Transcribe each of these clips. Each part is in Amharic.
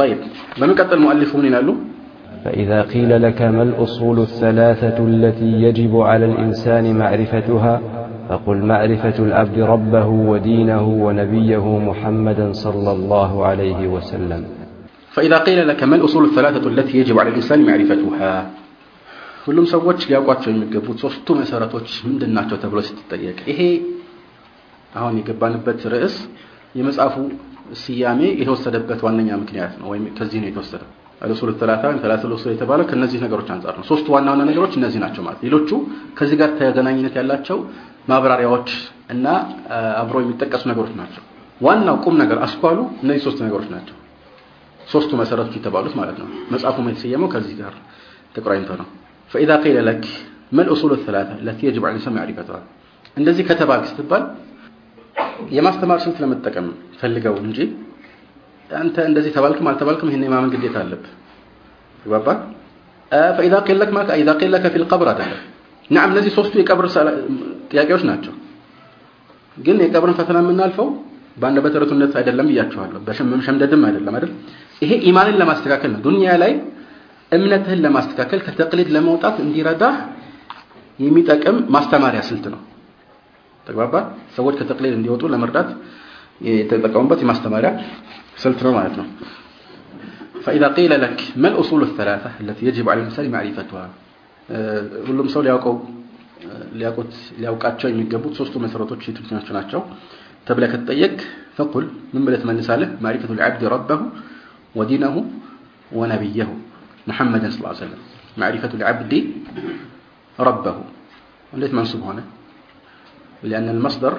طيب በመቀጠል المؤلف ምን ይላሉ فإذا قيل لك ما الأصول الثلاثة التي يجب على الإنسان معرفتها فقل معرفة العبد ربه ودينه ونبيه محمدا صلى الله عليه وسلم فإذا قيل لك ما الأصول الثلاثة التي يجب على الإنسان معرفتها ሁሉም ሰዎች ሊያውቋቸው የሚገቡት ሶስቱ መሰረቶች ምንድን ናቸው ተብሎ ስትጠየቅ ይሄ አሁን የገባንበት ርዕስ የመጽሐፉ ስያሜ የተወሰደበት ዋነኛ ምክንያት ነው ወይም ከዚህ ነው የተወሰደው አልኡሱል ተላታ ወይም ተላታ አልኡሱል የተባለው ከነዚህ ነገሮች አንጻር ነው ሶስቱ ዋና ዋና ነገሮች እነዚህ ናቸው ማለት ሌሎቹ ከዚህ ጋር ተገናኝነት ያላቸው ማብራሪያዎች እና አብሮ የሚጠቀሱ ነገሮች ናቸው ዋናው ቁም ነገር አስኳሉ እነዚህ ሶስት ነገሮች ናቸው ሶስቱ መሰረቶች የተባሉት ማለት ነው መጽሐፉ የተሰየመው ከዚህ ጋር ተቆራኝቶ ነው فإذا قيل لك ما الأصول الثلاثة التي يجب على الإنسان معرفتها እንደዚህ ከተባልክ ስትባል የማስተማር ስልት ለመጠቀም ፈልገው እንጂ አንተ እንደዚህ ተባልክም አልተባልክም ይሄን የማመን ግዴታ አለብህ ይባባ فإذا قيل لك ما إذا قيل لك في القبر አይደለም نعم እነዚህ ሶስቱ የቀብር ጥያቄዎች ናቸው ግን የቀብርን ፈተና የምናልፈው በአንድ በተረቱነት አይደለም ብያቸዋለሁ በሸመም ሸምደድም አይደለም አይደል ይሄ ኢማንን ለማስተካከል ነው ዱንያ ላይ እምነትህን ለማስተካከል ከተቅሊድ ለመውጣት እንዲረዳህ የሚጠቅም ማስተማሪያ ስልት ነው ተግባባ ሰዎች ከተቅሊድ እንዲወጡ ለመርዳት የተጠቀሙበት የማስተማሪያ ስልት ነው ማለት ነው فإذا قيل لك ما الأصول الثلاثة التي يجب على الإنسان معرفتها ሁሉም ሰው ሊያውቀው ሊያውቁት ሊያውቃቸው የሚገቡት ሶስቱ መሰረቶች የትኞቹ ናቸው ተብለህ ከተጠየቅ ፈቁል ምን ብለህ ትመልሳለህ ማሪፈቱ ልዓብድ ረበሁ ወዲነሁ ወነቢየሁ محمدا صلى الله عليه وسلم معرفة العبد ربه ليش منصوب هنا لأن المصدر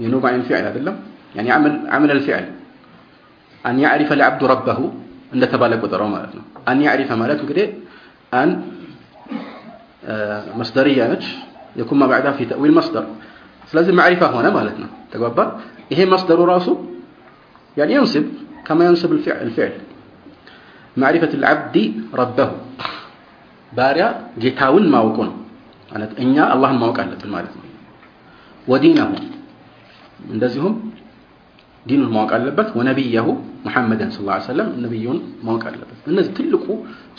ينوب عن الفعل هذا يعني عمل عمل الفعل أن يعرف العبد ربه عند تبالغ قدره مالتنا أن يعرف مالته كده أن مصدرية نج يكون ما بعدها في تأويل مصدر لازم معرفة هنا مالتنا تقبل إيه مصدر راسه يعني ينصب كما ينصب الفعل الفعل معرفة العبد ربه باريا ጌታውን ማወቁ ነው ማለት እኛ አላህን ማወቅ አለብን ማለት ነው። ወዲነሁ እንደዚሁም ዲኑን ማወቅ አለበት። ወነቢየሁ ሙሐመድን ስለ ሰለም ነቢዩን ማወቅ አለበት። እነዚህ ትልቁ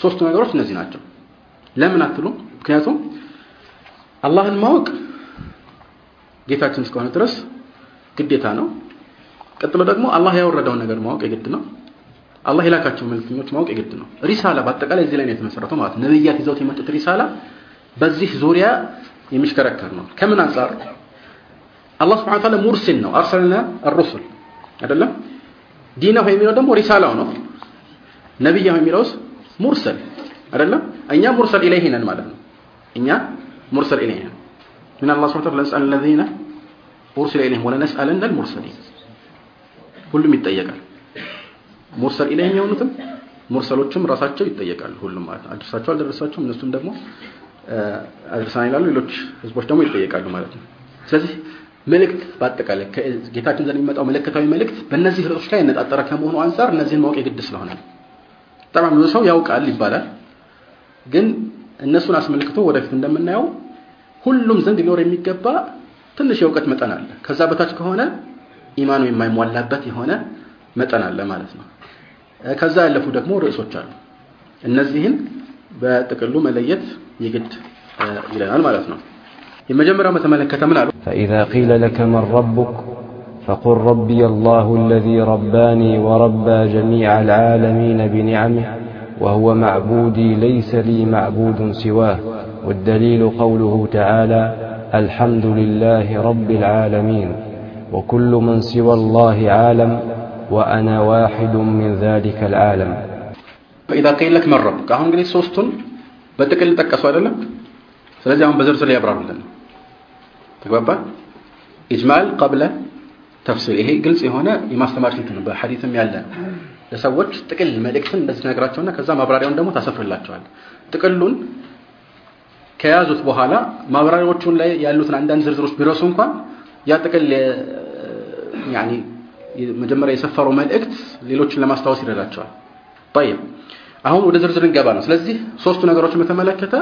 ሶስቱ ነገሮች እነዚህ ናቸው። ለምን አትሉ ምክንያቱም አላህን ማወቅ ጌታችን እስከሆነ ድረስ ግዴታ ነው። ቀጥሎ ደግሞ አላህ ያወረደውን ነገር ማወቅ የግድ ነው። አላህ የላካቸው መልክተኞች ማወቅ የግድ ነው። ሪሳላ በአጠቃላይ እዚህ ላይ ነው የተመሰረተው ማለት ነብያት ይዘውት የመጡት ሪሳላ በዚህ ዙሪያ የሚሽከረከር ነው ከምን አንጻር አላህ ስብሐ ወተዓላ ሙርሲል ነው አርሰልና الرسل አይደለም ዲነሁ የሚለው ደግሞ ሪሳላው ነው ነብያው የሚለውስ ሙርሰል አይደለም እኛ ሙርሰል ኢለይሂ ነን ማለት ነው እኛ ሙርሰል ኢለይሂ ነን من الله سبحانه وتعالى نسأل الذين أرسل إليهم ولا نسألن المرسلين ሁሉም ይጠየቃል ሙርሰል ኢለይሂም የሆኑትም ሙርሰሎችም ራሳቸው ይጠየቃሉ ሁሉም ማለት ነው አድርሳቸው አልደረሳቸውም እነሱም ደግሞ አድርሳን ይላሉ። ሌሎች ህዝቦች ደግሞ ይጠየቃሉ ማለት ነው። ስለዚህ መልእክት በአጠቃላይ ጌታችን ዘንድ የሚመጣው መለከታዊ መልእክት በእነዚህ ርዕሶች ላይ ያነጣጠረ ከመሆኑ አንጻር እነዚህን ማወቅ የግድ ስለሆነ በጣም ብዙ ሰው ያውቃል ይባላል። ግን እነሱን አስመልክቶ ወደፊት እንደምናየው ሁሉም ዘንድ ሊኖር የሚገባ ትንሽ የእውቀት መጠን አለ። ከዛ በታች ከሆነ ኢማኑ የማይሟላበት የሆነ መጠን አለ ማለት ነው። ከዛ ያለፉ ደግሞ ርዕሶች አሉ። እነዚህን በጥቅሉ መለየት የግድ ይለናል ማለት ነው የመጀመሪያው በተመለከተ ምን አሉ فإذا قيل لك من ربك فقل ربي الله الذي رباني وربى جميع العالمين بنعمه وهو معبودي ليس لي معبود سواه والدليل قوله تعالى الحمد لله رب العالمين وكل من سوى الله عالم وأنا واحد من ذلك العالم فإذا قيل لك من ربك አሁን እንግዲህ ሶስቱን በጥቅል ጠቀሱ አይደለም። ስለዚህ አሁን በዝርዝር ላይ ያብራሩልን። ተግባባ። ኢጅማል ቀብለ ተፍሲል፣ ይሄ ግልጽ የሆነ የማስተማር ስልት ነው። በሐዲስም ያለ ለሰዎች ጥቅል መልእክትን እንደዚህ ነግራቸውና ከዛ ማብራሪያውን ደግሞ ታሰፍርላቸዋል። ጥቅሉን ከያዙት በኋላ ማብራሪያዎቹን ላይ ያሉትን አንዳንድ ዝርዝሮች ቢረሱ እንኳን ያ ጥቅል መጀመሪያ የሰፈረው መልእክት ሌሎችን ለማስታወስ ይረዳቸዋል። አሁን ወደ ዝርዝር እንገባ ነው ስለዚህ ሶስቱ ነገሮችን በተመለከተ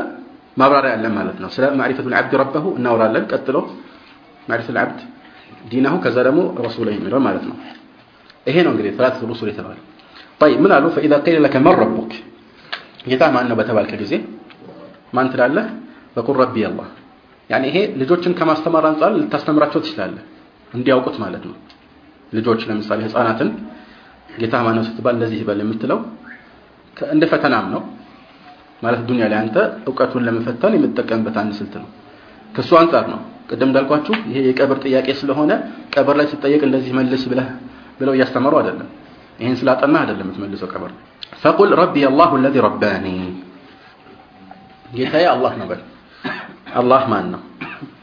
ማብራሪያ አለን ማለት ነው ስለ ማዕሪፈቱ العبد ربه እናወራለን ቀጥሎ ማዕሪፈቱ العبد ዲናሁ ከዛ ደግሞ ረሱሉ የሚለው ማለት ነው ይሄ ነው እንግዲህ ሰላት ሩሱል የተባለው طيب ምን አሉ فإذا قيل لك من ربك ጌታ ማን ነው በተባልከ ጊዜ ማን ትላለህ በቁል ረቢ አላህ ያኔ ይሄ ልጆችን ከማስተማር አንጻር ልታስተምራቸው ትችላለህ እንዲያውቁት ማለት ነው ልጆች ለምሳሌ ህፃናትን ጌታ ማን ነው ስትባል እንደዚህ ይበል የምትለው እንደ ፈተናም ነው ማለት ዱንያ ላይ አንተ እውቀቱን ለመፈተን የምትጠቀምበት አንድ ስልት ነው ከሱ አንጻር ነው ቅድም እንዳልኳችሁ ይሄ የቀብር ጥያቄ ስለሆነ ቀብር ላይ ሲጠየቅ እንደዚህ መልስ ብለህ ብለው እያስተማሩ አይደለም ይሄን ስላጠና አይደለም የምትመልሰው ቀብር فقل ربي الله الذي رباني ጌታዬ አላህ ነው በል አላህ ማን ነው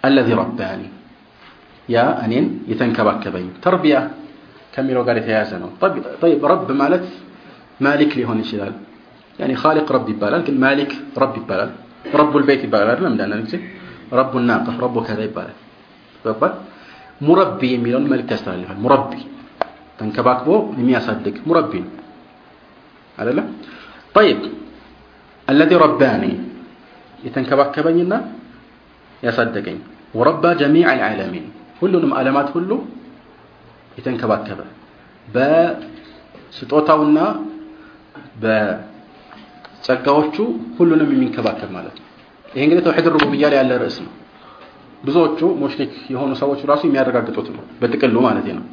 አለዚ ረባኒ ያ እኔን የተንከባከበኝ ተርቢያ ከሚለው ጋር የተያያዘ ነው ረብ ማለት ማሊክ ሊሆን ይችላል يعني خالق ربي بالان مالك ربي بالان رب البيت بالان لم دعنا نكتب. رب الناقة رب كذا بالان فبال مربي ميلون مالك تستغلفان مربي. تنكباكبو لم يصدق. مربي. على لا طيب. الذي رباني. يتنكباكبنينا يصدقين. وربى جميع العالمين. كلهم علامات كله يتنكباكبه ستوتاونا ب ጸጋዎቹ ሁሉንም የሚንከባከብ ማለት ነው። ይሄ እንግዲህ ተውሂድ ሩቡቢያ ላይ ያለ ርዕስ ነው። ብዙዎቹ ሙሽሪክ የሆኑ ሰዎች ራሱ የሚያረጋግጡት ነው በጥቅሉ ማለት ነው።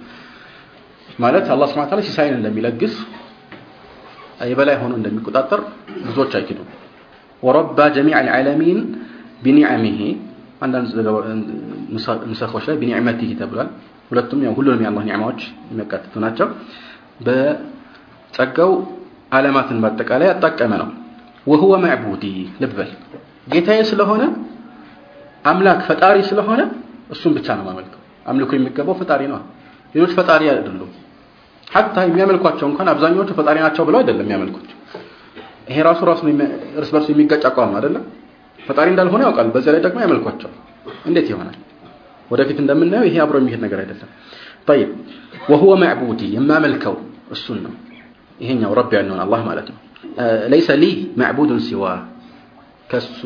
ማለት አላህ Subhanahu Ta'ala ሲሳይን እንደሚለግስ የበላይ ሆኖ እንደሚቆጣጠር ብዙዎች አይክዱ ወረባ جميع العالمين بنعمه አንዳንድ ንሰኮች ላይ ቢኒዕመቲሂ ተብሏል። ሁለቱም ያው ሁሉንም የአላህ ኒዕማዎች የሚያካትቱ ናቸው። በጸጋው ዓለማትን በአጠቃላይ ያጣቀመ ነው። ወሁወ መዕቡዲ ልበል ጌታዬ ስለሆነ አምላክ ፈጣሪ ስለሆነ እሱን ብቻ ነው ማመልከው አምልኮ የሚገባው ፈጣሪ ነው ሌሎች ፈጣሪ አይደሉም ሀታ የሚያመልኳቸው እንኳን አብዛኛዎቹ ፈጣሪ ናቸው ብለው አይደለም የሚያመልኳቸው ይሄ ራሱ ራሱ እርስ በርሱ የሚጋጭ አቋም ነው አይደለም ፈጣሪ እንዳልሆነ ያውቃል በዚያ ላይ ደግሞ ያመልኳቸው እንዴት ይሆናል ወደፊት እንደምናየው ይሄ አብሮ የሚሄድ ነገር አይደለም طيب وهو معبودي የማመልከው እሱን ነው ይሄኛው ረብ ያልነውን አላህ ማለት ነው ለይሰ ሊ መዕቡዱን ሲዋ ከሱ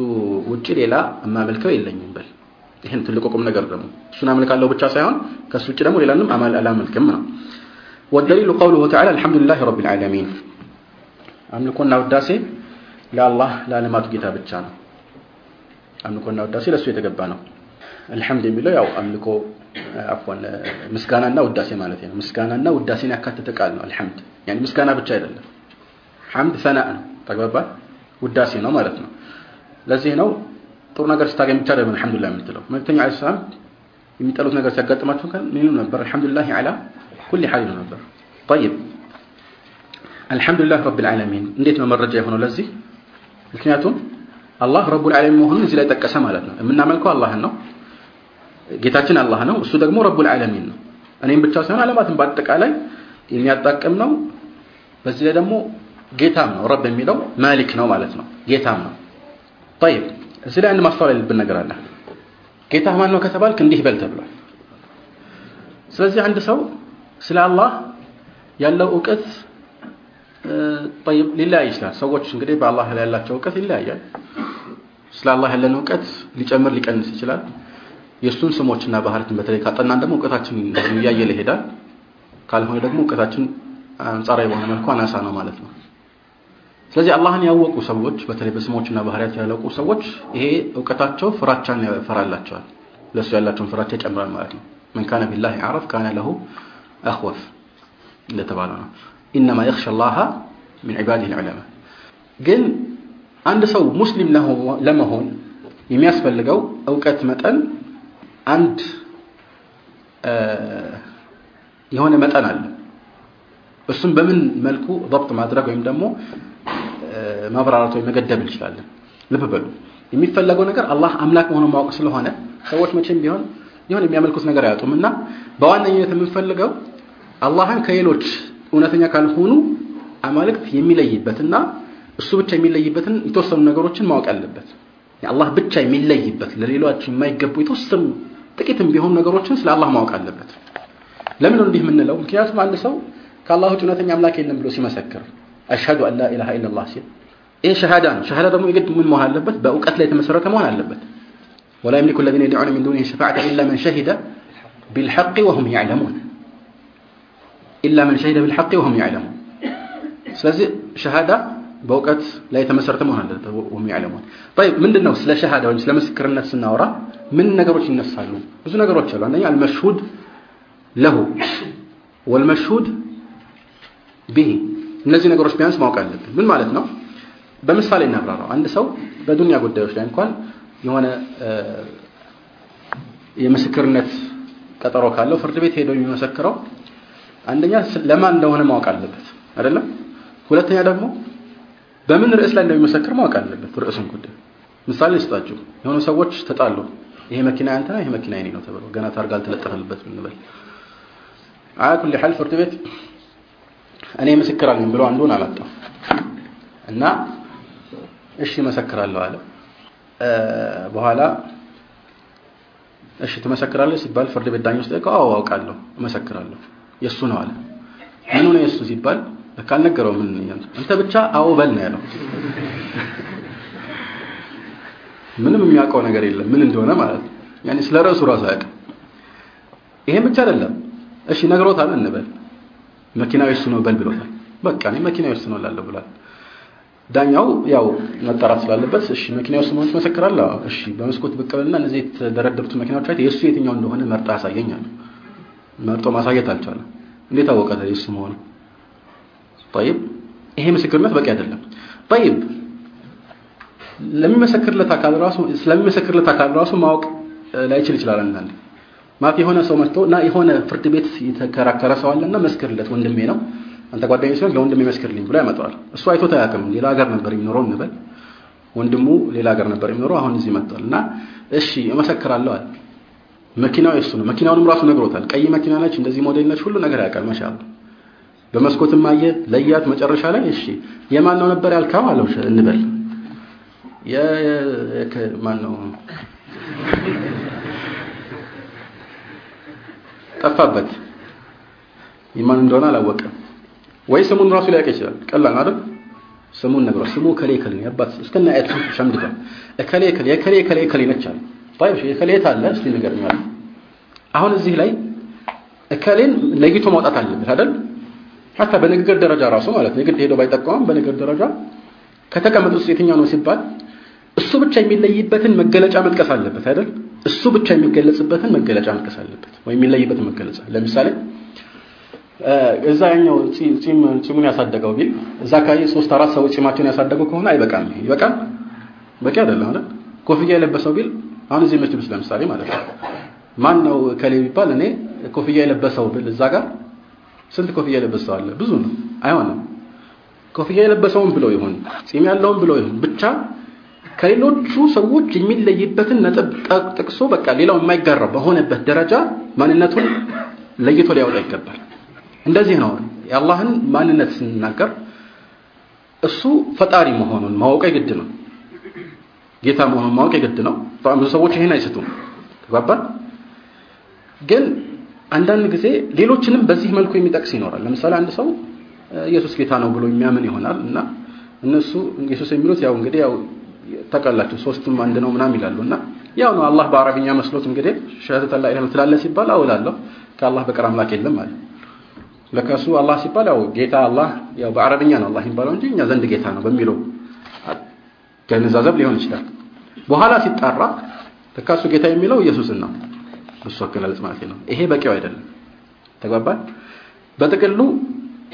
ውጭ ሌላ የማመልከው የለኝም በል። ይህን ትልቁ ቁም ነገር ደግሞ እሱን አመልካለሁ ብቻ ሳይሆን ከሱ ውጭ ደግሞ ሌላንም አላመልክም ነው። ወደሊሉ ቀውሉሁ ተዓላ አልሐምዱሊላህ ረቢል ዓለሚን። አምልኮና ውዳሴ ለአላህ ለዓለማቱ ጌታ ብቻ ነው። አምልኮና ውዳሴ ለእሱ የተገባ ነው። አልሐምድ የሚለው ያው አምልኮ አፍዋን ምስጋናና ውዳሴ ማለት ነው። ምስጋናና ውዳሴን ያካተተ ቃል ነው አልሐምድ። ምስጋና ብቻ አይደለም። ሐምድ ሰናእ ነው ተግባባ ውዳሴ ነው ማለት ነው ለዚህ ነው ጥሩ ነገር ስታገኝ ብቻ ደግሞ አልሐምዱሊላህ የምትለው መልክተኛው አለይሂ ሰላም የሚጠሉት ነገር ሲያጋጥማቸው kan ምን ይሉ ነበር አልሐምዱሊላህ አላ ኩል ሐል ይሉ ነበር طيب አልሐምዱሊላህ ረብል ዓለሚን እንዴት ነው መረጃ የሆነው ለዚህ ምክንያቱም አላህ ረቡል ዓለሚን መሆኑን እዚህ ላይ ጠቀሰ ማለት ነው የምናመልከው አላህን ነው ጌታችን አላህ ነው እሱ ደግሞ ረቡል ዓለሚን ነው እኔም ብቻ ሳይሆን ዓለማትን በአጠቃላይ የሚያጣቅም ነው በዚህ ላይ ደግሞ ጌታም ነው ረብ የሚለው ማሊክ ነው ማለት ነው ጌታም ነው طيب እዚህ ላይ አንድ ማስተዋል ያለብን ነገር አለ ጌታ ማን ነው ከተባልክ እንዲህ በል ተብሏል ስለዚህ አንድ ሰው ስለ አላህ ያለው እውቀት طيب ሊለያይ ይችላል ሰዎች እንግዲህ በአላህ ላይ ያላቸው እውቀት ይለያያል ስለ አላህ ያለን እውቀት ሊጨምር ሊቀንስ ይችላል የእሱን ስሞችና ባህሪያትን በተለይ ካጠናን ደግሞ እውቀታችን እያየለ ይሄዳል ካልሆነ ደግሞ እውቀታችን አንጻራዊ በሆነ መልኩ አናሳ ነው ማለት ነው ስለዚህ አላህን ያወቁ ሰዎች በተለይ በስሞችና ባህሪያት ያለቁ ሰዎች ይሄ እውቀታቸው ፍራቻን ያፈራላቸዋል ለሱ ያላቸውን ፍራቻ ይጨምራል ማለት ነው من كان بالله عرف كان له أخوف እንደተባለ ነው ኢነማ የኽሸ ላሃ ሚን ዒባዲህ ልዑለማ ግን አንድ ሰው ሙስሊም ለመሆን የሚያስፈልገው እውቀት መጠን አንድ የሆነ መጠን አለ እሱም በምን መልኩ ضبط ማድረግ ወይም ደግሞ ማብራራት ወይ መገደብ እንችላለን ልብ በሉ የሚፈለገው ነገር አላህ አምላክ መሆኑን ማወቅ ስለሆነ ሰዎች መቼም ቢሆን ይሆን የሚያመልኩት ነገር አያጡም እና በዋነኝነት የምንፈልገው አላህን ከሌሎች እውነተኛ ካልሆኑ አማልክት የሚለይበትና እሱ ብቻ የሚለይበትን የተወሰኑ ነገሮችን ማወቅ አለበት አላህ ብቻ የሚለይበት ለሌሎች የማይገቡ የተወሰኑ ጥቂትም ቢሆኑ ነገሮችን ስለ አላህ ማወቅ አለበት ለምን እንዲህ የምንለው ምክንያቱም አንድ ሰው ከአላህ ውጭ እውነተኛ አምላክ የለም ብሎ ሲመሰክር አሽሀዱ አን ላ ኢላሃ ኢላላህ ሲል ይህ ሸሃዳ ነው። ሸሃዳ ደግሞ የግድ ምን መሆን አለበት? በእውቀት ላይ የተመሰረተ መሆን አለበት። ወላ የምሊኩ ለዚነ የድዑነ ሚን ዱኒህ ሸፋዓተ ኢላ መን ሸሂደ ቢልሐቅ ወሁም ያዕለሙን ኢላ መን ሸሂደ ቢልሐቅ ወሁም ያዕለሙን። ስለዚህ ሸሃዳ በእውቀት ላይ የተመሰረተ መሆን አለበት። ወሁም ያዕለሙን። ጠይብ ምንድን ነው ስለ ሸሃዳ ወይም ስለ ምስክርነት ስናወራ ምን ነገሮች ይነሳሉ? ብዙ ነገሮች አሉ። አንደኛ አልመሽሁድ ለሁ ወልመሽሁድ ቢሂ። እነዚህ ነገሮች ቢያንስ ማወቅ አለብን። ምን ማለት ነው? በምሳሌ እናብራራው። አንድ ሰው በዱንያ ጉዳዮች ላይ እንኳን የሆነ የምስክርነት ቀጠሮ ካለው ፍርድ ቤት ሄዶ የሚመሰክረው አንደኛ ለማን እንደሆነ ማወቅ አለበት። አይደለም? ሁለተኛ ደግሞ በምን ርዕስ ላይ እንደሚመሰክር ማወቅ አለበት ርዕሱን ጉዳይ። ምሳሌ ልስጣችሁ። የሆኑ ሰዎች ተጣሉ። ይሄ መኪና ያንተ ነው ይሄ መኪና የኔ ነው ተብሎ ገና ታርጋ አልተለጠፈልበት እንበል። አያ ሐል ፍርድ ቤት እኔ ምስክር አለኝ ብሎ አንዱን አመጣው እና እሺ መሰክራለሁ አለ። በኋላ እሺ ትመሰክራለህ ሲባል ፍርድ ቤት ዳኞች ጠይቀው አዎ አውቃለሁ እመሰክራለሁ የሱ ነው አለ። ምኑ ነው የሱ ሲባል ለካ አልነገረው ምን አንተ ብቻ አዎ በል ነው ያለው። ምንም የሚያውቀው ነገር የለም ምን እንደሆነ ማለት ነው። ያኔ ስለ ርዕሱ ራሱ አያውቅም። ይሄን ብቻ አይደለም። እሺ ነግሮታል እንበል መኪናው የሱ ነው በል ብሎታል በቃ እኔ መኪናው የሱ ነው ላለው ብሏል ዳኛው ያው መጣራት ስላለበት እሺ መኪናው የሱ መሆኑን ትመሰክራለህ እሺ በመስኮት ብቅ በልና እነዚህ የተደረደሩት መኪናዎች አይተህ የሱ የትኛው እንደሆነ መርጣ አሳየኛል መርጦ ማሳየት አልቻለም እንዴት አወቀ የሱ መሆኑ طيب ይሄ ምስክርነት በቂ አይደለም طيب ለሚመሰክርለት አካል ራሱ ስለሚመሰክርለት አካል ራሱ ማወቅ ላይችል ይችላል አንዳንዴ ማለት የሆነ ሰው መጥቶ እና የሆነ ፍርድ ቤት የተከራከረ ሰው አለና መስክርለት ወንድሜ ነው። አንተ ጓደኛዬ ሲሆን ለወንድሜ መስክርልኝ ብሎ ያመጣዋል። እሱ አይቶት አያውቅም። ሌላ ሀገር ነበር የሚኖረው እንበል። ወንድሙ ሌላ ሀገር ነበር የሚኖረው። አሁን እዚህ መጥቷል እና እሺ እመሰክራለሁ አለ። መኪናው የሱ ነው። መኪናውንም ራሱ ነግሮታል። ቀይ መኪና ነች እንደዚህ ሞዴል ነች ሁሉ ነገር ያውቃል። ማሻአላ በመስኮትም አየ ለያት መጨረሻ ላይ እሺ የማን ነው ነበር ያልካው አለው። እንበል። የማን ነው ጠፋበት የማን እንደሆነ አላወቀም ወይ ስሙን ራሱ ሊያውቅ ይችላል ቀላል አይደል ስሙን ነግሮ ስሙ ከሌ ከሌ ያባት እስከና አያቱ ሸምድቷል ከሌ ከሌ የከሌ ከሌ ከሌ ነች አለ طيب የከሌ ታለ እስቲ ንገረኝ አለ አሁን እዚህ ላይ እከሌን ለይቶ ማውጣት አለበት አይደል ሐታ በንግግር ደረጃ ራሱ ማለት ነው የግድ ሄዶ ባይጠቀምም በንግግር ደረጃ ከተቀመጡት ውስጥ የትኛው ነው ሲባል እሱ ብቻ የሚለይበትን መገለጫ መጥቀስ አለበት አይደል እሱ ብቻ የሚገለጽበትን መገለጫ መጥቀስ አለበት ወይ የሚለይበትን መገለጫ። ለምሳሌ እዛ ያኛው ጺሙን ያሳደገው ቢል እዛ አካባቢ ሶስት አራት ሰዎች ጺማቸውን ያሳደጉ ከሆነ አይበቃም። ይበቃል በቂ አይደለም አይደል? ኮፍያ የለበሰው ቢል አሁን እዚህ መስጂድ ውስጥ ለምሳሌ ማለት ነው። ማን ነው ከሌ ቢባል እኔ ኮፍያ የለበሰው ብል እዛ ጋር ስንት ኮፍያ የለበሰው አለ? ብዙ ነው። አይሆንም። ኮፍያ የለበሰውን ብለው ይሁን ጺም ያለውን ብለው ይሁን ብቻ ከሌሎቹ ሰዎች የሚለይበትን ነጥብ ጠቅሶ በቃ ሌላው የማይጋራው በሆነበት ደረጃ ማንነቱን ለይቶ ሊያወጣ ይገባል። እንደዚህ ነው የአላህን ማንነት ስንናገር እሱ ፈጣሪ መሆኑን ማወቅ የግድ ነው። ጌታ መሆኑን ማወቅ የግድ ነው። ብዙ ሰዎች ይሄን አይስቱም ተግባባን? ግን አንዳንድ ጊዜ ሌሎችንም በዚህ መልኩ የሚጠቅስ ይኖራል። ለምሳሌ አንድ ሰው ኢየሱስ ጌታ ነው ብሎ የሚያምን ይሆናል እና እነሱ ኢየሱስ የሚሉት ያው እንግዲህ ያው ተቀላችሁ ሶስቱም አንድ ነው ምናምን ይላሉ። እና ያው ነው አላህ በአረብኛ መስሎት እንግዲህ ሸሃደተ ላ ኢላሃ ትላለህ ሲባል አውላለሁ ከአላህ በቀር አምላክ የለም ማለት ለከሱ አላህ ሲባል ያው ጌታ አላህ ያው በአረብኛ ነው አላህ የሚባለው እንጂ እኛ ዘንድ ጌታ ነው በሚለው ገነዛዘብ ሊሆን ይችላል። በኋላ ሲጣራ ለካሱ ጌታ የሚለው ኢየሱስን ነው። እሱ አገላለጽ ማለት ነው። ይሄ በቂው አይደለም። ተግባባን? በጥቅሉ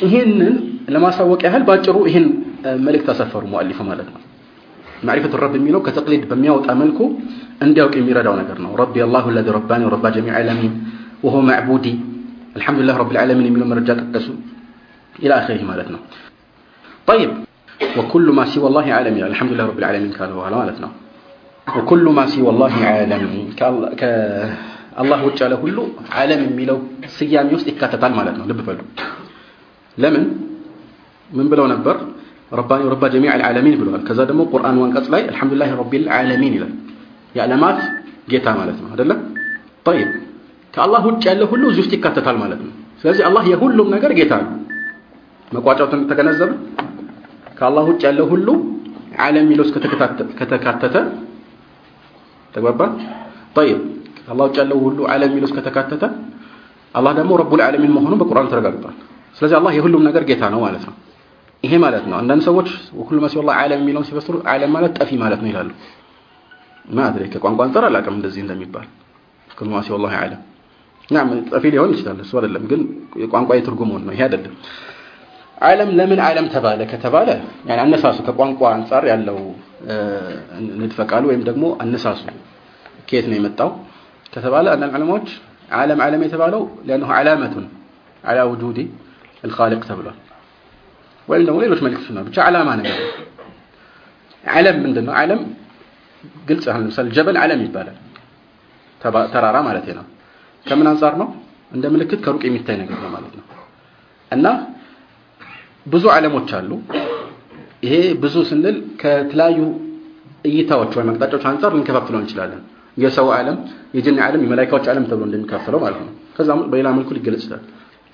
ይሄንን ለማሳወቅ ያህል ባጭሩ ይሄን መልእክት አሰፈሩ ሙአሊፉ ማለት ነው ማዕሪፈቱ ረብ የሚለው ከተቅሊድ በሚያወጣ መልኩ እንዲያውቅ የሚረዳው ነገር ነው ረቢ አላሁ الذي رباني ورب جميع العالمين وهو معبودي الحمد لله رب العالمين የሚለው መረጃ ጠቀሱ الى اخره ማለት ነው طيب وكل ما سوى الله عالم الحمد لله رب العالمين ካለ በኋላ ማለት ነው وكل ما سوى الله عالم ከአላህ ውጭ ያለ ሁሉ ዓለም የሚለው ስያሜ ውስጥ ይካተታል ማለት ነው ልብ በሉ ለምን ምን ብለው ነበር رباني رب جميع العالمين بلغة. كذا دمو قرآن وانقص لي الحمد لله رب العالمين له يا علامات جيتها مالتنا هذا لا طيب كالله هو جل هو له زوجتي كاتت المالتنا سلزي الله يهول له نجار جيتها ما قوات جوتن تجنزب كالله هو جل هو له عالم يلوس كتكتت كتكتت تقبل طيب الله جل هو له عالم يلوس كتكتت الله دمو رب العالمين مهون بقرآن ترى قرطان سلزي الله يهول له نجار جيتها نوالتنا ይሄ ማለት ነው አንዳንድ ሰዎች ሁሉ መሲ والله ዓለም የሚለውን ሲፈስሩ ዓለም ማለት ጠፊ ማለት ነው ይላሉ ማድሬ ከቋንቋ አንፃር አላውቅም እንደዚህ እንደሚባል ሁሉ መሲ والله ዓለም ናም ጠፊ ሊሆን ይችላል እሱ አይደለም ግን የቋንቋ የትርጉም ነው ይሄ አይደለም ዓለም ለምን ዓለም ተባለ ከተባለ يعني አነሳሱ ከቋንቋ አንፃር ያለው ንድፈ ቃሉ ወይም ደግሞ አነሳሱ ከየት ነው የመጣው ከተባለ አንዳንድ ዕለማዎች ዓለም ዓለም የተባለው لانه علامه على وجود الخالق ተብሏል ወይም ደግሞ ሌሎች መልእክቶች ነው። ብቻ ዓላማ ነገር ዓለም ምንድነው? ዓለም ግልጽ አሁን ለምሳሌ ጀበል ዓለም ይባላል። ተራራ ማለት ነው። ከምን አንፃር ነው? እንደ ምልክት ከሩቅ የሚታይ ነገር ነው ማለት ነው። እና ብዙ ዓለሞች አሉ። ይሄ ብዙ ስንል ከተለያዩ እይታዎች ወይም አቅጣጫዎች አንፃር ልንከፋፍለው እንችላለን። የሰው ዓለም የጅን ዓለም የመላእክቶች ዓለም ተብሎ እንደሚከፋፈለው ማለት ነው። ከዛም በሌላ መልኩ ሊገለጽ ይችላል።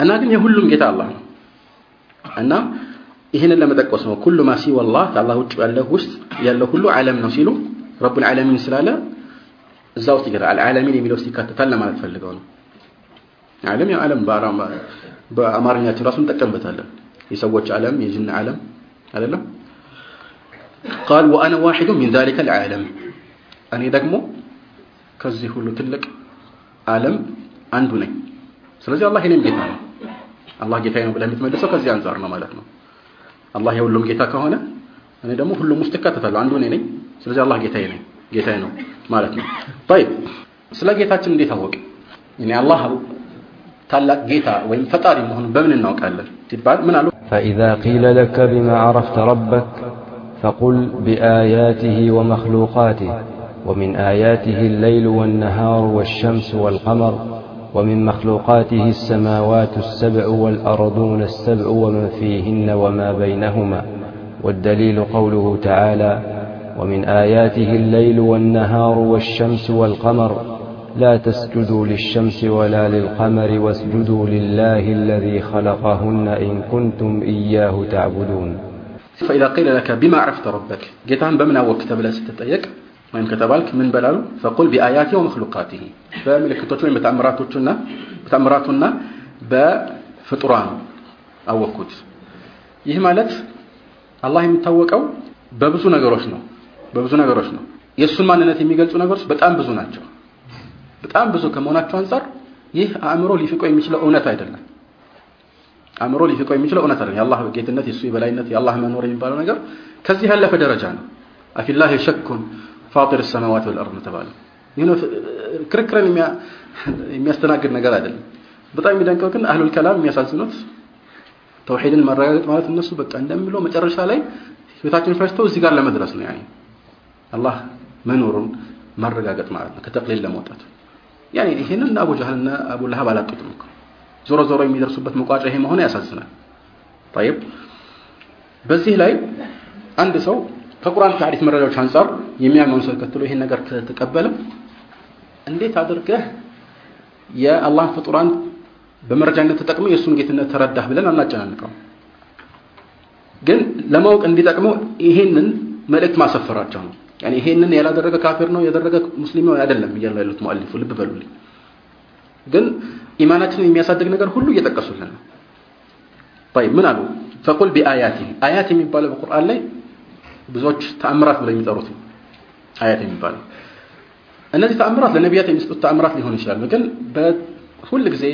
እና ግን የሁሉም ጌታ አላህ ነው። እና ይህንን ለመጠቆስ ነው። ኩሉ ማ ሲወላህ ከአላህ ውጭ ያለ ውስጥ ያለው ሁሉ ዓለም ነው ሲሉ ረቡል ዓለሚን ስላለ እዛ ውስጥ ይገራል ዓለሚን የሚለው ውስጥ ይካተታል ለማለት ፈልገው ነው። ዓለም ያው ዓለም በአማርኛችን ራሱ እንጠቀምበታለን። የሰዎች ዓለም የጅን ዓለም አይደለም? ቃል ወአነ ዋሂዱ ሚን ዛሊከ ልዓለም እኔ ደግሞ ከዚህ ሁሉ ትልቅ ዓለም አንዱ ነኝ። ስለዚህ አላህ የኔም ጌታ ነው። አላህ ጌታዬ ነው ብለህ የምትመልሰው ከዚህ አንጻር ነው ማለት ነው። አላህ የሁሉም ጌታ ከሆነ እኔ ደግሞ ሁሉም ውስጥ እካተታለሁ አንዱ እኔ ነኝ ስለዚህ አላህ ጌታዬ ነኝ ጌታዬ ነው ማለት ነው طيب ስለ ጌታችን እንዴት አወቅ እኔ አላህ ታላቅ ጌታ ወይም ፈጣሪ መሆኑን በምን እናውቃለን ሲባል ምን አሉ فإذا قيل لك بما عرفت ربك فقل بآياته ومخلوقاته ومن آياته الليل والنهار والشمس والقمر ومن مخلوقاته السماوات السبع والأرضون السبع ومن فيهن وما بينهما والدليل قوله تعالى ومن آياته الليل والنهار والشمس والقمر لا تسجدوا للشمس ولا للقمر واسجدوا لله الذي خلقهن إن كنتم إياه تعبدون. فإذا قيل لك بما عرفت ربك جيتان بمنا وقت بلا ستتأيك؟ ወይም ከተባልክ ምን በላሉ? ፈቁል ቢአያቲ ወመክሉቃቲሂ በምልክቶቹ ወይም በተአምራቶቹና በተአምራቱና በፍጡራኑ አወቅኩት። ይህ ማለት አላህ የሚታወቀው በብዙ ነገሮች ነው በብዙ ነገሮች ነው። የእሱን ማንነት የሚገልጹ ነገሮች በጣም ብዙ ናቸው። በጣም ብዙ ከመሆናቸው አንጻር ይህ አእምሮ ሊፍቀው የሚችለው እውነት አይደለም። አእምሮ ሊፍቀው የሚችለው እውነት አይደለም። የአላህ ጌትነት የእሱ የበላይነት የአላህ መኖር የሚባለው ነገር ከዚህ ያለፈ ደረጃ ነው። አፊላህ ሸኩን ፋጢር ሰማዋት ወልአርድ ነው ተባለ። ክርክረን የሚያስተናግድ ነገር አይደለም። በጣም የሚደንቀው ግን አህሉል ከላም የሚያሳዝኑት ተውሂድን ማረጋገጥ ማለት እነሱ በቃ እንደሚለው መጨረሻ ላይ ህይወታችን ፈጅተው እዚህ ጋር ለመድረስ ነው። ያኔ አላህ መኖሩን ማረጋገጥ ማለት ነው፣ ከተቅሊል ለመውጣት ያኔ ይህንን አቡ ጃህልና አቡ ለሀብ አላጡትም ዞሮ ዞሮ የሚደርሱበት መቋጫ ይሄ መሆኑ ያሳዝናል። ጠይብ በዚህ ላይ አንድ ሰው ከቁርአን ከሐዲስ መረጃዎች አንጻር የሚያምነውን ሰው ተከትሎ ይሄን ነገር ከተቀበለ እንዴት አድርገህ የአላህን ፍጡራን በመረጃነት ተጠቅሞ የእሱን ጌትነት ተረዳህ ብለን አናጨናንቀው ግን ለማወቅ እንዲጠቅመው ይሄንን መልእክት ማሰፈራቸው ነው ያኔ ይሄንን ያላደረገ ካፊር ነው ያደረገ ሙስሊም ነው አይደለም እያሉ ያሉት ሙአሊፉ ልብ በሉልኝ ግን ኢማናችንን የሚያሳድግ ነገር ሁሉ እየጠቀሱልን ነው طيب ምን አሉ فقل بآياته آيات የሚባለው በቁርአን ላይ ብዙዎች ተአምራት ብለው የሚጠሩት አያት የሚባለው። እነዚህ ተአምራት ለነቢያት የሚሰጡት ተአምራት ሊሆን ይችላሉ ግን በሁል ጊዜ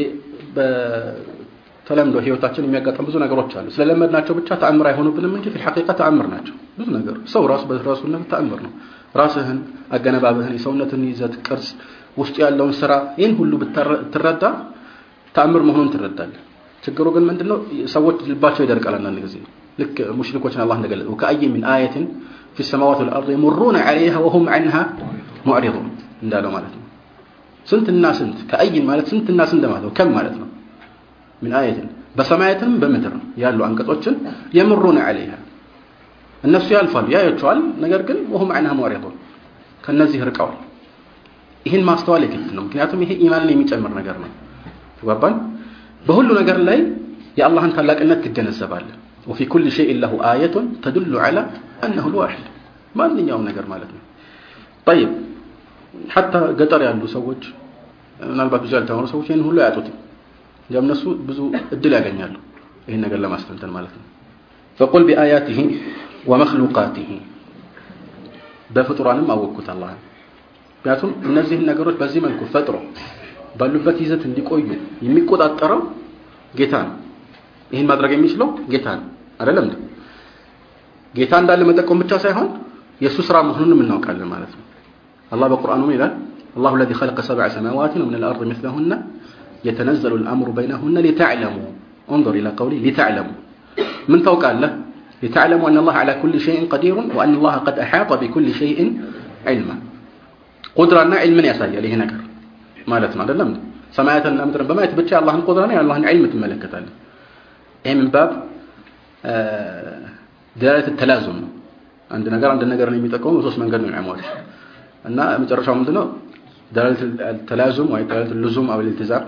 በተለምዶ ህይወታችን የሚያጋጥሙ ብዙ ነገሮች አሉ። ስለለመድናቸው ብቻ ተአምር አይሆኑብንም እንጂ ፊል ሐቂቃ ተአምር ናቸው። ብዙ ነገር ሰው ራሱ በራሱነት ተአምር ነው። ራስህን አገነባብህን የሰውነትን ይዘት ቅርጽ ውስጡ ያለውን ስራ ይህን ሁሉ ብትረዳ ተአምር መሆኑን ትረዳለህ። ችግሩ ግን ምንድነው? ሰዎች ልባቸው ይደርቃል አንዳንድ ጊዜ ልክ ሙሽሪኮችን አላህ እንደገለጸ ወከአይ ሚን አየትን ፊ ሰማዋት ወልአርድ የሙሩነ ዐለይሃ ወሁም ዐንሃ ሙዕሪዱን እንዳለው ማለት ነው ስንትና ስንት ከአይን ማለት ስንትና ስንት ማለት ነው ከም ማለት ነው ምን አየትን በሰማያትም በምድር ያሉ አንቀጾችን የምሩነ ዐለይሃ እነሱ ያልፋሉ ያያቸዋል ነገር ግን ወሁም ዐንሃ ሙዕሪዱን ከነዚህ ርቀዋል ይህን ማስተዋል የግድ ነው ምክንያቱም ይሄ ኢማንን የሚጨምር ነገር ነው ተግባባን በሁሉ ነገር ላይ የአላህን ታላቅነት ትገነዘባለህ وفي كل شيء له آية تدل على أنه الواحد ما من يوم نجر مالتنا طيب حتى قطر ያሉ ሰዎች ምናልባት ብዙ ያልተማሩ ሰዎች ይህን ሁሉ አያጡትም ያም እነሱ ብዙ እድል ያገኛሉ ይህን ነገር ለማስተንተን ማለት ነው ፈቁል ቢአያቲሂ ወመክሉቃቲሂ በፍጡራንም አወቅኩት አላህን ምክንያቱም እነዚህን ነገሮች በዚህ መልኩ ፈጥሮ ባሉበት ይዘት እንዲቆዩ የሚቆጣጠረው ጌታ ነው ይህን ማድረግ የሚችለው ጌታ ነው አይደለም ጌታ እንዳለ መጠቆም ብቻ ሳይሆን የእሱ ስራ መሆኑንም እናውቃለን ማለት ነው አላህ በቁርአኑ ይላል الله الذي خلق سبع سماوات ومن الأرض مثلهن يتنزل الأمر بينهن لتعلموا انظر إلى قولي لتعلموا من فوق الله لتعلموا أن الله على كل شيء قدير وأن الله قد أحاط بكل شيء علما قدرنا علما يسايا له نكر مالتنا አይደለም ሰማያትና ምድርን በማየት ብቻ አላህን ቁድራና የአላህን ዒልም ትመለከታለህ ይሄ ምን ባብ ደላለት ተላዙም አንድ ነገር አንድ ነገር ነው የሚጠቀሙ ሶስት መንገድ ነው ዑለማዎች እና መጨረሻው ምንድን ነው? ተላዙም ወይ ደላለት ልዙም አው ልትዛር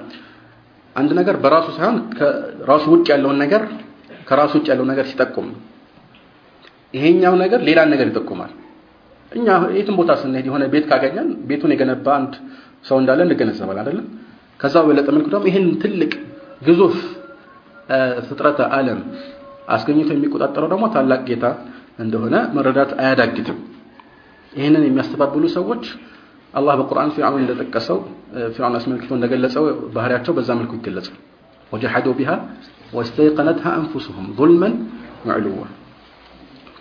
አንድ ነገር በራሱ ሳይሆን ከራሱ ውጭ ያለውን ነገር ከራሱ ውጭ ያለውን ነገር ሲጠቁም ይሄኛው ነገር ሌላን ነገር ይጠቁማል። እኛ የትም ቦታ ስንሄድ የሆነ ቤት ካገኘን ቤቱን የገነባ አንድ ሰው እንዳለ እንገነዘባል አይደለም? ከዛ በለጠ መልኩ ደግሞ ይህን ትልቅ ግዙፍ ፍጥረተ ዓለም አስገኝቶ የሚቆጣጠረው ደግሞ ታላቅ ጌታ እንደሆነ መረዳት አያዳግትም ይህንን የሚያስተባብሉ ሰዎች አላህ በቁርአን ፊርዓውን እንደጠቀሰው ፊርዓውን አስመልክቶ እንደገለጸው ባህሪያቸው በዛ መልኩ ይገለጻል ወጀሐዱ ቢሃ واستيقنتها أنفسهم ظلما وعلوا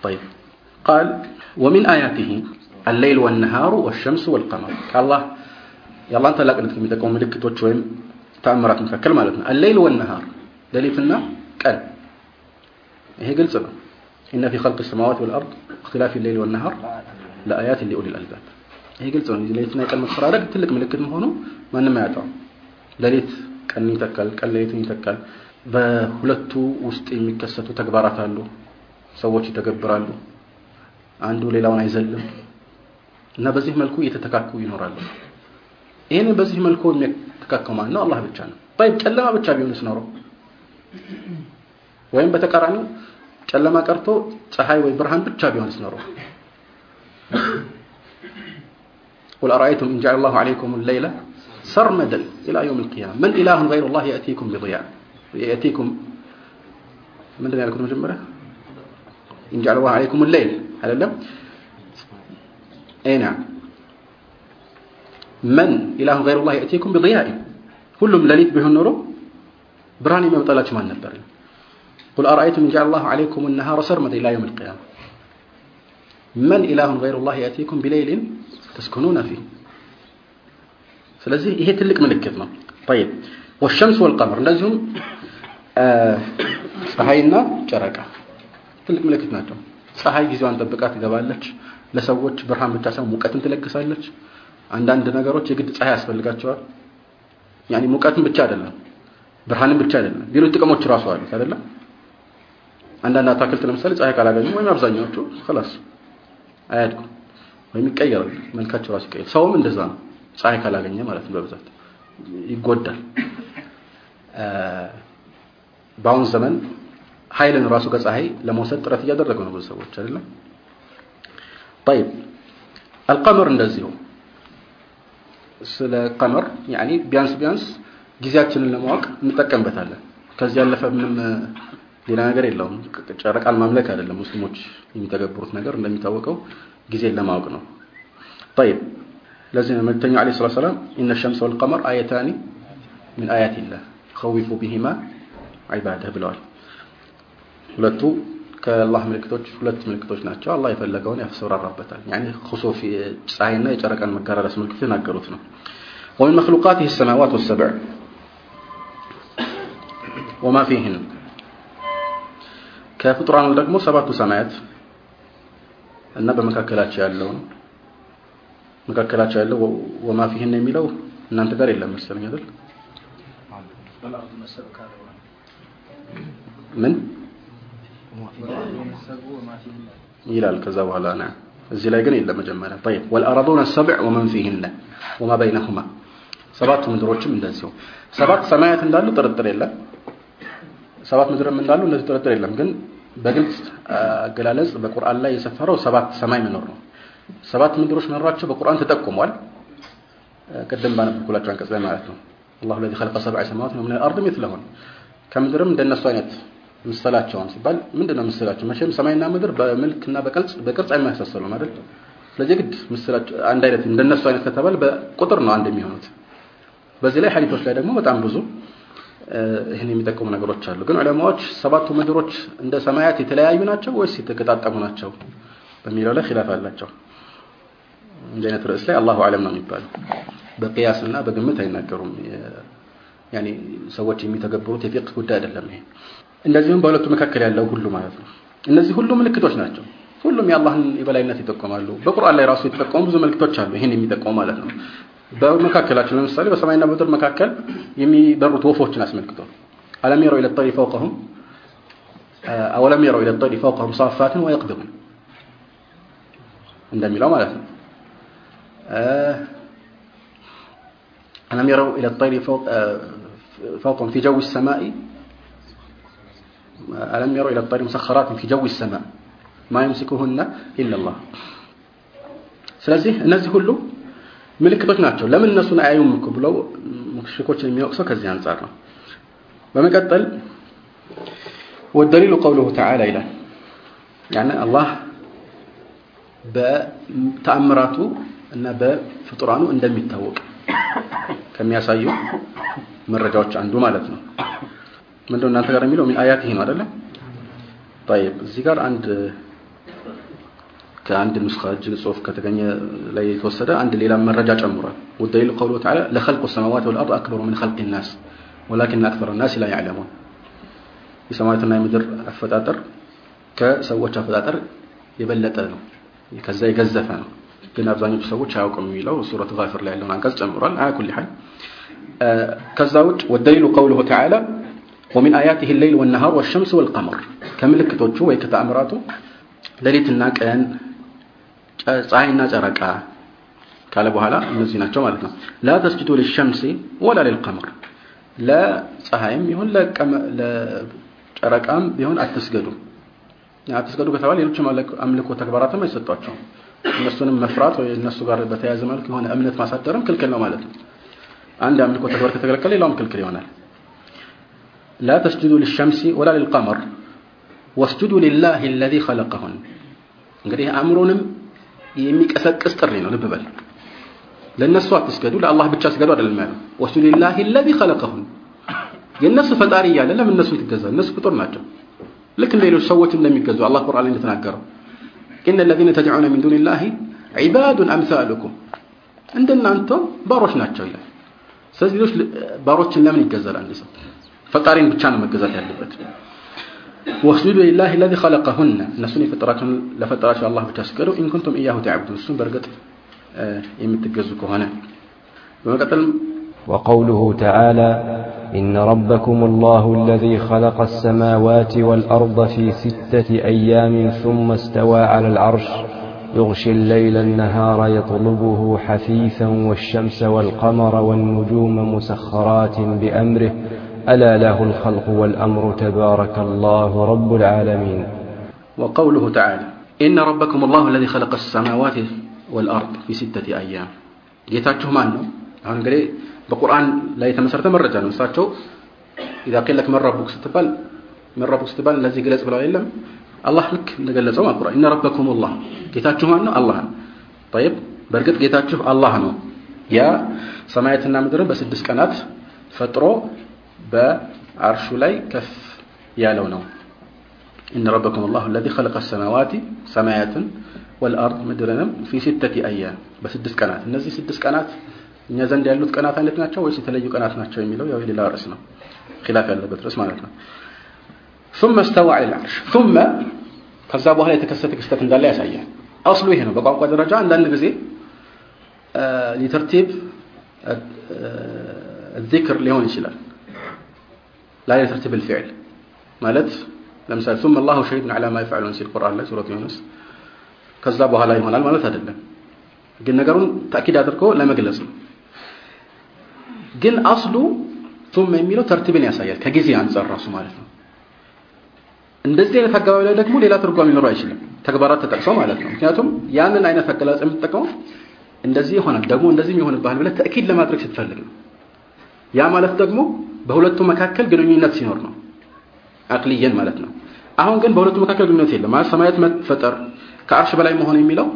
طيب قال ومن آياته الليل والنهار والشمس والقمر الله يلا أنت لاقنت كم تكون ملكة وشويم تأمرات مفكر مالتنا الليل والنهار ليلتنا قال ይሄ ግልጽ ነው። ኢነ ፊ ኸልቅ ሰማዋት ወልአርድ እክትላፊ ሌይል ወነሃር ለአያት ሊኡሊል አልባብ ይሄ ግልጽ ነው። ሌሊትና ቀን መፈራረቅ ትልቅ ምልክት መሆኑ ማንም አያጣው ሌሊት ቀን ይተካል ቀን ሌሊትን ይተካል። በሁለቱ ውስጥ የሚከሰቱ ተግባራት አሉ። ሰዎች ይተገብራሉ። አንዱ ሌላውን አይዘልም። እና በዚህ መልኩ እየተተካኩ ይኖራሉ። ይህን በዚህ መልኩ የሚተካከው ማን ነው? አላህ ብቻ ነው። ባይ ጨለማ ብቻ ቢሆንስ ኖሮ ወይም በተቃራኒው ጨለማ ቀርቶ ፀሐይ ወይ ብርሃን ብቻ ቢሆንስ ኖሮ قل أرأيتم إن جعل الله عليكم الليل سرمدا إلى يوم القيامة من إله غير الله يأتيكم بضياء يأتيكم من دون يكون مجمرة إن جعل الله عليكم الليل هذا لا أي نعم من إله غير الله يأتيكم بضياء كلهم لليت به النور براني ما طلعت ما النبر قل أرأيتم إن جعل الله عليكم النهار سرمدا إلى يوم القيامة من إله غير الله يأتيكم بليل تسكنون فيه ስለዚህ ይሄ ትልቅ ምልክት ነው طيب والشمس والقمر እንደዚሁም ፀሐይና ጨረቃ ትልቅ ምልክት ናቸው ፀሐይ ጊዜዋን ጠብቃ ትገባለች ለሰዎች ብርሃን ብቻ ሳይሆን ሙቀትን ትለግሳለች አንዳንድ ነገሮች የግድ ፀሐይ ያስፈልጋቸዋል ያኒ ሙቀትን ብቻ አይደለም ብርሃንን ብቻ አይደለም ሌሎች ጥቅሞች ራሱ አሉት አይደለም አንዳንድ አታክልት ለምሳሌ ፀሐይ ካላገኙ ወይም አብዛኛዎቹ خلاص አያድጉም ወይም ይቀየራል መልካቸው ራሱ ይቀየራል ሰውም እንደዛ ነው ፀሐይ ካላገኘ ማለት ነው በብዛት ይጎዳል በአሁን ዘመን ኃይልን ራሱ ከፀሐይ ለመውሰድ ጥረት እያደረጉ ነው ብዙ ሰዎች አይደለም طيب القمر እንደዚሁ ስለ ቀመር ያኒ ቢያንስ ቢያንስ ጊዜያችንን ለማወቅ እንጠቀምበታለን ከዚህ ያለፈ ምንም ሌላ ነገር የለውም ጨረቃን ማምለክ አይደለም ሙስሊሞች የሚተገብሩት ነገር እንደሚታወቀው ጊዜን ለማወቅ ነው طيب ለዚህ ነው መልእክተኛው ዓለይሂ ሰላቱ ሰላም ኢነ ሸምሰ ወልቀመር አየታኒ ምን አያቲላህ ኸዊፉ ቢሂማ ዒባደህ ብለዋል ሁለቱ ከአላህ ምልክቶች ሁለት ምልክቶች ናቸው አላህ የፈለገውን ያስፈራራበታል ያኒ ኹሱፍ ፀሐይና የጨረቃን መጋረድ አስመልክቶ የተናገሩት ነው ومن مخلوقاته السماوات والسبع وما فيهن ከፍጡራኑ ደግሞ ሰባቱ ሰማያት እና በመካከላቸው ያለውን መካከላቸው ያለው ወማ ፊህን የሚለው እናንተ ጋር የለም መሰለኝ አይደል ምን ይላል ከዛ በኋላ ና እዚህ ላይ ግን የለም መጀመሪያ طيب والارضون السبع ومن فيهن وما بينهما ሰባት ምድሮችም እንደዚሁ ሰባት ሰማያት እንዳሉ ጥርጥር የለም ሰባት ምድር እንዳሉ እነዚህ ጥርጥር የለም። ግን በግልጽ አገላለጽ በቁርአን ላይ የሰፈረው ሰባት ሰማይ መኖር ነው። ሰባት ምድሮች መኖራቸው በቁርአን ተጠቁሟል። ቅድም ባነበብኩላችሁ አንቀጽ ላይ ማለት ነው። አላሁ ለዚ ኸለቀ ሰብዐ ሰማዋት ወሚን አልአርድ ሚስለሁን ከምድርም እንደነሱ አይነት ምሳላቸውን ሲባል ምንድነው ምሳላቸው? መቼም ሰማይና ምድር በመልክና በቅልጽ በቅርጽ አይመሳሰሉም አይደል? ስለዚህ ግድ ምሳላቸው አንድ አይነት እንደነሱ አይነት ከተባለ በቁጥር ነው አንድ የሚሆኑት። በዚህ ላይ ሀዲቶች ላይ ደግሞ በጣም ብዙ ይህን የሚጠቁሙ ነገሮች አሉ። ግን ዑለማዎች ሰባቱ ምድሮች እንደ ሰማያት የተለያዩ ናቸው ወይስ የተገጣጠሙ ናቸው በሚለው ላይ ኺላፍ አላቸው። እንዲህ አይነት ርዕስ ላይ አላሁ አለም ነው የሚባለው። በቅያስና በግምት አይናገሩም። ሰዎች የሚተገብሩት የፊቅህ ጉዳይ አይደለም ይሄ። እንደዚሁም በሁለቱ መካከል ያለው ሁሉ ማለት ነው። እነዚህ ሁሉ ምልክቶች ናቸው። ሁሉም የአላህን የበላይነት ይጠቆማሉ። በቁርአን ላይ ራሱ የተጠቆሙ ብዙ ምልክቶች አሉ፣ ይህን የሚጠቆሙ ማለት ነው። በመካከላቸው ለምሳሌ በሰማይና በምድር መካከል የሚበሩት ወፎችን አስመልክቶ አለም የረው ኢለ ጠይሪ ፈውቀሁም አወለም የረው ኢለ ጠይሪ ፈውቀሁም ሳፋትን ወየቅድሙን እንደሚለው ማለት ነው። ألم يروا إلى الطير فوق فوقهم في جو السماء ألم يروا إلى الطير مسخرات في جو السماء ما يمسكهن إلا الله ስለዚህ እነዚህ ሁሉ ምልክቶች ናቸው ለምን እነሱን አያዩም እኮ ብለው ሙሽሪኮችን የሚወቅሰው ከዚህ አንጻር ነው በመቀጠል والدليل قوله تعالى ይላል يعني الله በተአምራቱ እና በፍጡራኑ እንደሚታወቅ ከሚያሳዩ መረጃዎች አንዱ ማለት ነው ምንድነው እናንተ ጋር የሚለው ምን አያት ይሄ ነው አይደለ طيب እዚህ ጋር አንድ ከአንድ ንስኻ እጅግ ጽሁፍ ከተገኘ ላይ የተወሰደ አንድ ሌላ መረጃ ጨምሯል والدليل قوله تعالى لخلق السماوات والارض اكبر من خلق الناس ولكن اكثر الناس لا يعلمون የሰማያትና የምድር አፈጣጠር ከሰዎች አፈጣጠር የበለጠ ነው ከዛ የገዘፈ ነው ግን አብዛኞቹ ሰዎች አያውቁም የሚለው ሱረት ጋፊር ላይ ያለውን አንቀጽ ጨምሯል አያ ኩል ሐል ከዛ ውጭ والدليل قوله تعالى ومن آياته الليل والنهار والشمس والقمر ከምልክቶቹ ወይ ከተአምራቱ ሌሊትና ቀን ፀሐይና ጨረቃ ካለ በኋላ እነዚህ ናቸው ማለት ነው لا تسجدوا للشمس ولا للقمر ለፀሐይም ይሁን ለጨረቃም ቢሆን አትስገዱ አትስገዱ ከተባለ ሌሎች አምልኮ ተግባራትም አይሰጧቸውም እነሱንም መፍራት ወይ እነሱ ጋር በተያያዘ መልኩ የሆነ እምነት ማሳደርም ክልክል ነው ማለት ነው አንድ አምልኮ ተግባር ከተከለከለ ሌላውም ክልክል ይሆናል لا تسجدوا للشمس ولا للقمر واسجدوا لله الذي خلقهن እንግዲህ አእምሮንም የሚቀሰቅስ ጥሪ ነው ልብ በል ለነሱ አትስገዱ ለአላህ ብቻ ስገዱ አይደለም ያለው ወስጁዱ لله الذي خلقهن የነሱ ፈጣሪ እያለ ለምን እነሱ ትገዛ እነሱ ፍጡር ናቸው ልክ እንደ ሌሎች ሰዎች እንደሚገዙ አላህ ቁርአን ላይ እንደተናገረው إن الذين تدعون من دون الله عباد أمثالكم እንደናንተ ባሮች ናቸው ይላል ስለዚህ ሌሎች ባሮችን ለምን ይገዛል አንድ ሰው ፈጣሪን ብቻ ነው መገዛት ያለበት ወስጁዱ ሊላሂ الذي خلقهن እነሱን የፈጠራቸውን ለፈጠራቸው አላህ ብቻ ስገዱ ኢን ኩንቱም ኢያሁ ተዕቡዱን እሱን በእርግጥ የምትገዙ ከሆነ በመቀጠል وقوله تعالى إن ربكم الله الذي خلق السماوات والأرض في ستة أيام ثم استوى على العرش يغشي الليل النهار يطلبه حثيثا والشمس والقمر والنجوم مسخرات بأمره ألا له الخلق والأمر تبارك الله رب العالمين وقوله تعالى إن ربكم الله الذي خلق السماوات والأرض في ستة أيام ጌታችሁ ማን ነው አሁን እንግዲህ በቁርአን ላይ የተመሰረተ መረጃ ነው እሳቸው إذا قيل لك من ربك ስትባል من ربك ስትባል ለዚህ ግለጽ ብለው የለም አላህ ልክ እንደገለጸው ማለት ቁርአን إن ربكم الله ጌታችሁ ማን ነው አላህ طيب በእርግጥ ጌታችሁ አላህ ነው ያ ሰማያትና ምድርን በስድስት ቀናት ፈጥሮ በአርሹ ላይ ከፍ ያለው ነው إن ربكم الله الذي خلق السماوات سمايات والأرض مدرنا في ستة أيام بسدس قنات እነዚህ ስድስት ቀናት እኛ ዘንድ ያሉት ቀናት አይነት ናቸው ወይስ የተለዩ ቀናት ናቸው የሚለው ያው ሌላ ርዕስ ነው ኺላፍ ያለበት ርዕስ ማለት ነው ثم استوى على العرش ثم ከዛ በኋላ የተከሰተ ክስተት እንዳለ ያሳያል አስሉ ይሄ ነው በቋንቋ ደረጃ አንዳንድ ጊዜ ሊተርቲብ الذكر ሊሆን ይችላል لا يترتب الفعل ማለት ለምሳሌ ثم الله شهيد على ما يفعلون ሲል ቁርአን ላይ ሱረቱ ዩኑስ ከዛ በኋላ ይሆናል ማለት አይደለም ግን ነገሩን ተአኪድ አድርጎ ለመግለጽ ነው ግን አስሉ ثم የሚለው ተርቲብን ያሳያል ከጊዜ አንጻር ራሱ ማለት ነው እንደዚህ አይነት አገባቢ ላይ ደግሞ ሌላ ትርጓሜ ሊኖረው አይችልም ተግባራት ተጠቅሰው ማለት ነው ምክንያቱም ያንን አይነት አገላለጽ የምትጠቀመው እንደዚህ ይሆናል ደግሞ እንደዚህም ይሆንብሃል ብለህ ተእኪድ ለማድረግ ስትፈልግ ነው ያ ማለት ደግሞ በሁለቱ መካከል ግንኙነት ሲኖር ነው አቅልየን ማለት ነው አሁን ግን በሁለቱ መካከል ግንኙነት የለም ማለት ሰማያት መፈጠር ከአርሽ በላይ መሆን የሚለው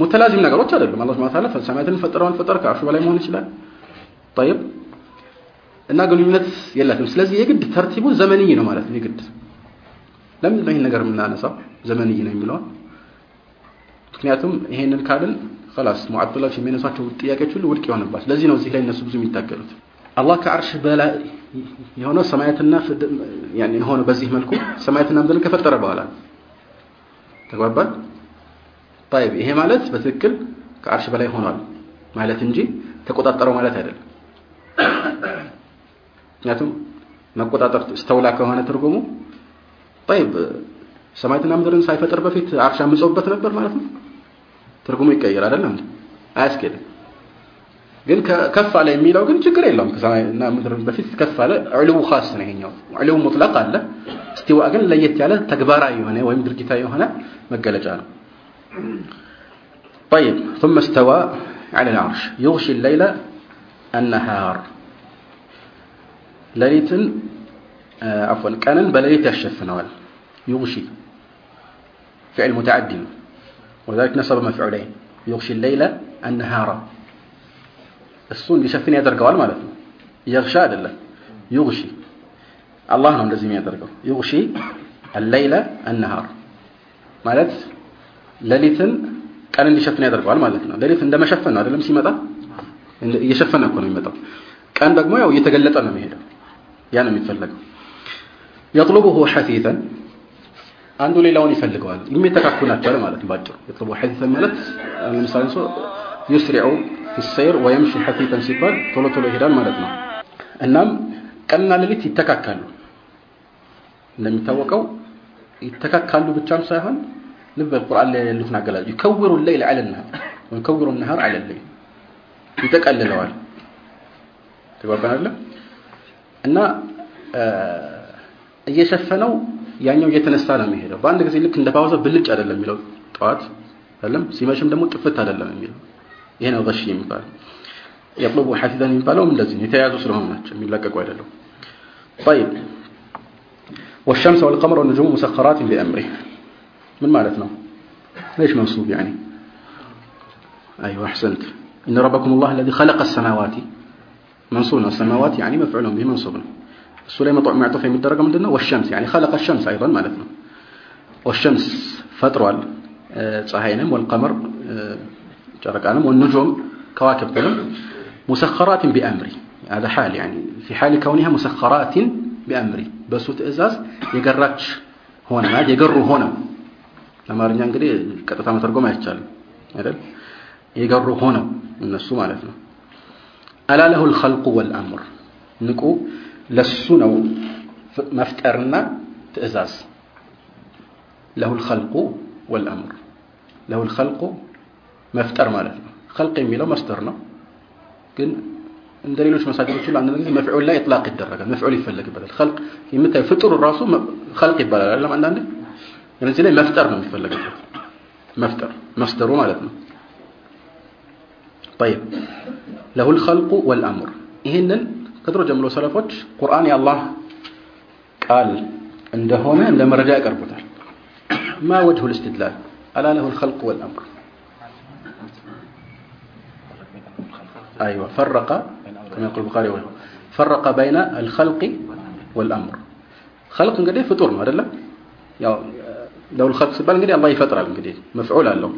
ሙተላዚም ነገሮች አይደሉም አላህ Subhanahu Wa Ta'ala ሰማያትን ፈጠረውን ፈጠር ከአርሽ በላይ መሆን ይችላል طيب እና ግንኙነት የላትም ስለዚህ የግድ ተርቲቡ ዘመንይ ነው ማለት ነው የግድ ለምን ነው ይሄን ነገር የምናነሳው ዘመንይ ነው የሚለው ምክንያቱም ይሄንን ካልን خلاص ሙዓጥላዎች የሚነሷቸው ጥያቄዎች ሁሉ ውድቅ ይሆንባቸው ለዚህ ነው እዚህ ላይ እነሱ ብዙ የሚታገሉት አላህ ከአርሽ በላይ የሆነው ሰማያትና ያኔ የሆነ በዚህ መልኩ ሰማያትና ምድርን ከፈጠረ በኋላ ተግባባን طيب ይሄ ማለት በትክክል ከአርሽ በላይ ሆኗል ማለት እንጂ ተቆጣጠረው ማለት አይደለም ምክንያቱም መቆጣጠር ስተውላ ከሆነ ትርጉሙ طيب ሰማያትና ምድርን ሳይፈጥር በፊት አርሽ አምጾበት ነበር ማለት ነው ትርጉሙ ይቀየር አይደለም እንዴ አያስኬድም ግን ከፍ አለ የሚለው ግን ችግር የለውም ከሰማይና ምድር በፊት ከፍ አለ ዑሉው ኻስ ነው ይሄኛው ዑሉው ሙጥለቅ አለ እስቲዋ ግን ለየት ያለ ተግባራዊ የሆነ ወይም ድርጊታዊ የሆነ መገለጫ ነው طيب ثم استوى على العرش يغشي الليل النهار ليلة عفوا كان بليلة يشفنوال يغشي فعل متعدي ولذلك نصب مفعولين يغشي الليل النهار እሱ እንዲሸፍን ያደርገዋል ማለት ነው የግሻ አይደለም ይغሺ አላህ ነው እንደዚህ የሚያደርገው ይغሺ الليل النهار ማለት ሌሊትን ቀን እንዲሸፍን ያደርገዋል ማለት ነው ሌሊት እንደመሸፈን ነው አይደለም ሲመጣ እየሸፈነ እኮ ነው የሚመጣው ቀን ደግሞ ያው እየተገለጠ ነው የሚሄደው ያ ነው የሚፈለገው يطلبه حثيثا አንዱ ሌላውን ይፈልገዋል የሚተካኩ ናቸው ማለት ባጭሩ يطلبه حثيثا ማለት ለምሳሌ ሰው يسرع ፊሰይር ወይም ሹሐፊተን ሲባል ቶሎ ቶሎ ይሄዳል ማለት ነው። እናም ቀንና ሌሊት ይተካካሉ። እንደሚታወቀው ይተካካሉ ብቻም ሳይሆን ልብ በቁርአን ላይ ያሉትን አገላለጽ ይከውሩ ሌይል አለ ወይከውሩ ነሃር አለ ይጠቀልለዋል። ተግባባን እና እየሸፈነው ያኛው እየተነሳ ነው የሚሄደው። በአንድ ጊዜ ልክ እንደ ፓውዛ ብልጭ አይደለም የሚለው ጠዋት አይደለም፣ ሲመሽም ደግሞ ጥፍት አይደለም የሚለው ይሄ ነው ገሽ የሚባለው የጥሉቡ ሐፊዘን የሚባለውም እንደዚህ ነው የተያያዙ ስለሆኑ ናቸው የሚለቀቁ አይደለም طيب والشمس والقمر والنجوم مسخرات بأمره من معناتنا ليش منصوب يعني أيوة أحسنت إن ربكم الله الذي خلق السماوات منصوب السماوات يعني مفعول به منصوب السليم معطوف من الدرجة من دونه والشمس يعني خلق الشمس أيضا معناتنا والشمس فترة صحيحنا والقمر جرقانم. والنجوم كواكب ظلم مسخرات بأمري. هذا حال يعني. في حال كونها مسخرات بأمري. بس تأزاز يقرأتش هنا ما يقروا هنا لما رجع እንግዲህ ቀጥታ መተርጎም አይቻልም አይደል የገሩ هنا من السماء ነው ألا له الخلق والأمر. نكو ለሱ ነው መፍጠርና ትእዛዝ له الخلق والأمر. له الخلق መፍጠር ማለት ነው خلق የሚለው መስደር ነው ግን እንደ ሌሎች መሳጅዶች ሁሉ አንዳንድ ጊዜ መፍዑል ላይ ኢጥላቅ ይደረጋል መፍዑል ይፈለግበታል خلق የምታይ ፍጡር ራሱ خلق ይባላል አይደል አንዳንዴ ስለዚህ ላይ መፍጠር ነው የሚፈለግበት መፍጠር መስደሩ ማለት ነው طيب له الخلق والامر ይሄንን ከድሮ ጀምሮ ሰለፎች ቁርአን የአላህ ቃል እንደሆነ እንደ መረጃ ያቀርቡታል ما وجه الاستدلال الا له الخلق والامر أيوة فرق كما يقول البخاري فرق بين الخلق والأمر خلق እንግዲህ ፍጡር ነው አይደለም ያው ለው الخلق ሲባል እንግዲህ አላህ ይፈጥራል እንግዲህ መፍዑል አለው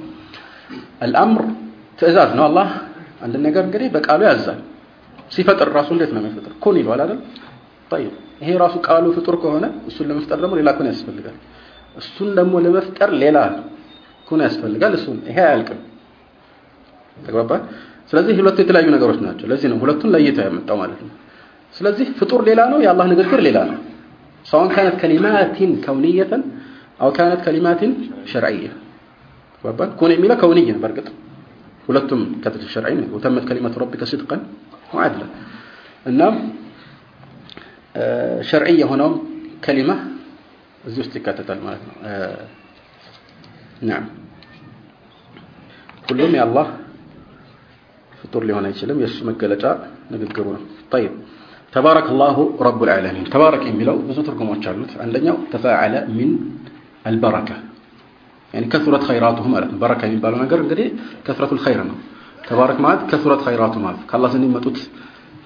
الأمر ትእዛዝ ነው አላህ አንድ ነገር እንግዲህ በቃሉ ያዛል ሲፈጥር ራሱ እንዴት ነው የሚፈጥር ኩን ይለዋል አይደል طيب ይሄ ራሱ ቃሉ ፍጡር ከሆነ እሱን ለመፍጠር ደግሞ ሌላ ኩን ያስፈልጋል እሱን ደግሞ ለመፍጠር ሌላ ኩን ያስፈልጋል እሱን ይሄ አያልቅም ተግባባ ስለዚህ ሁለቱ የተለያዩ ነገሮች ናቸው። ለዚህ ነው ሁለቱን ለይተው ያመጣው ማለት ነው። ስለዚህ ፍጡር ሌላ ነው የአላህ ንግግር ሌላ ነው። سواء كانت كلمات كونية أو كانت كلمات شرعية وبان كون ميلا كونية برقط ولتم كتب الشرعية وتمت كلمة ربك صدقا وعدلا إنما شرعية هنا كلمة زوجتي كتت نعم كلهم يا الله ፍጡር ሊሆን አይችልም የእሱ መገለጫ ንግግሩ ነው طيب ተባረከ ላሁ ረቡል ዓለሚን ተባረክ የሚለው ብዙ ትርጉሞች አሉት አንደኛው ተፋዓለ ሚን አልበረከ ከሱረት ኸይራቱሁ ማለት ነው በረካ የሚባለው ነገር እንግዲህ ከስረቱል ኸይር ነው ተባረክ ማለት ከሱረት ኸይራቱ ማለት ከአላህ ዘንድ የሚመጡት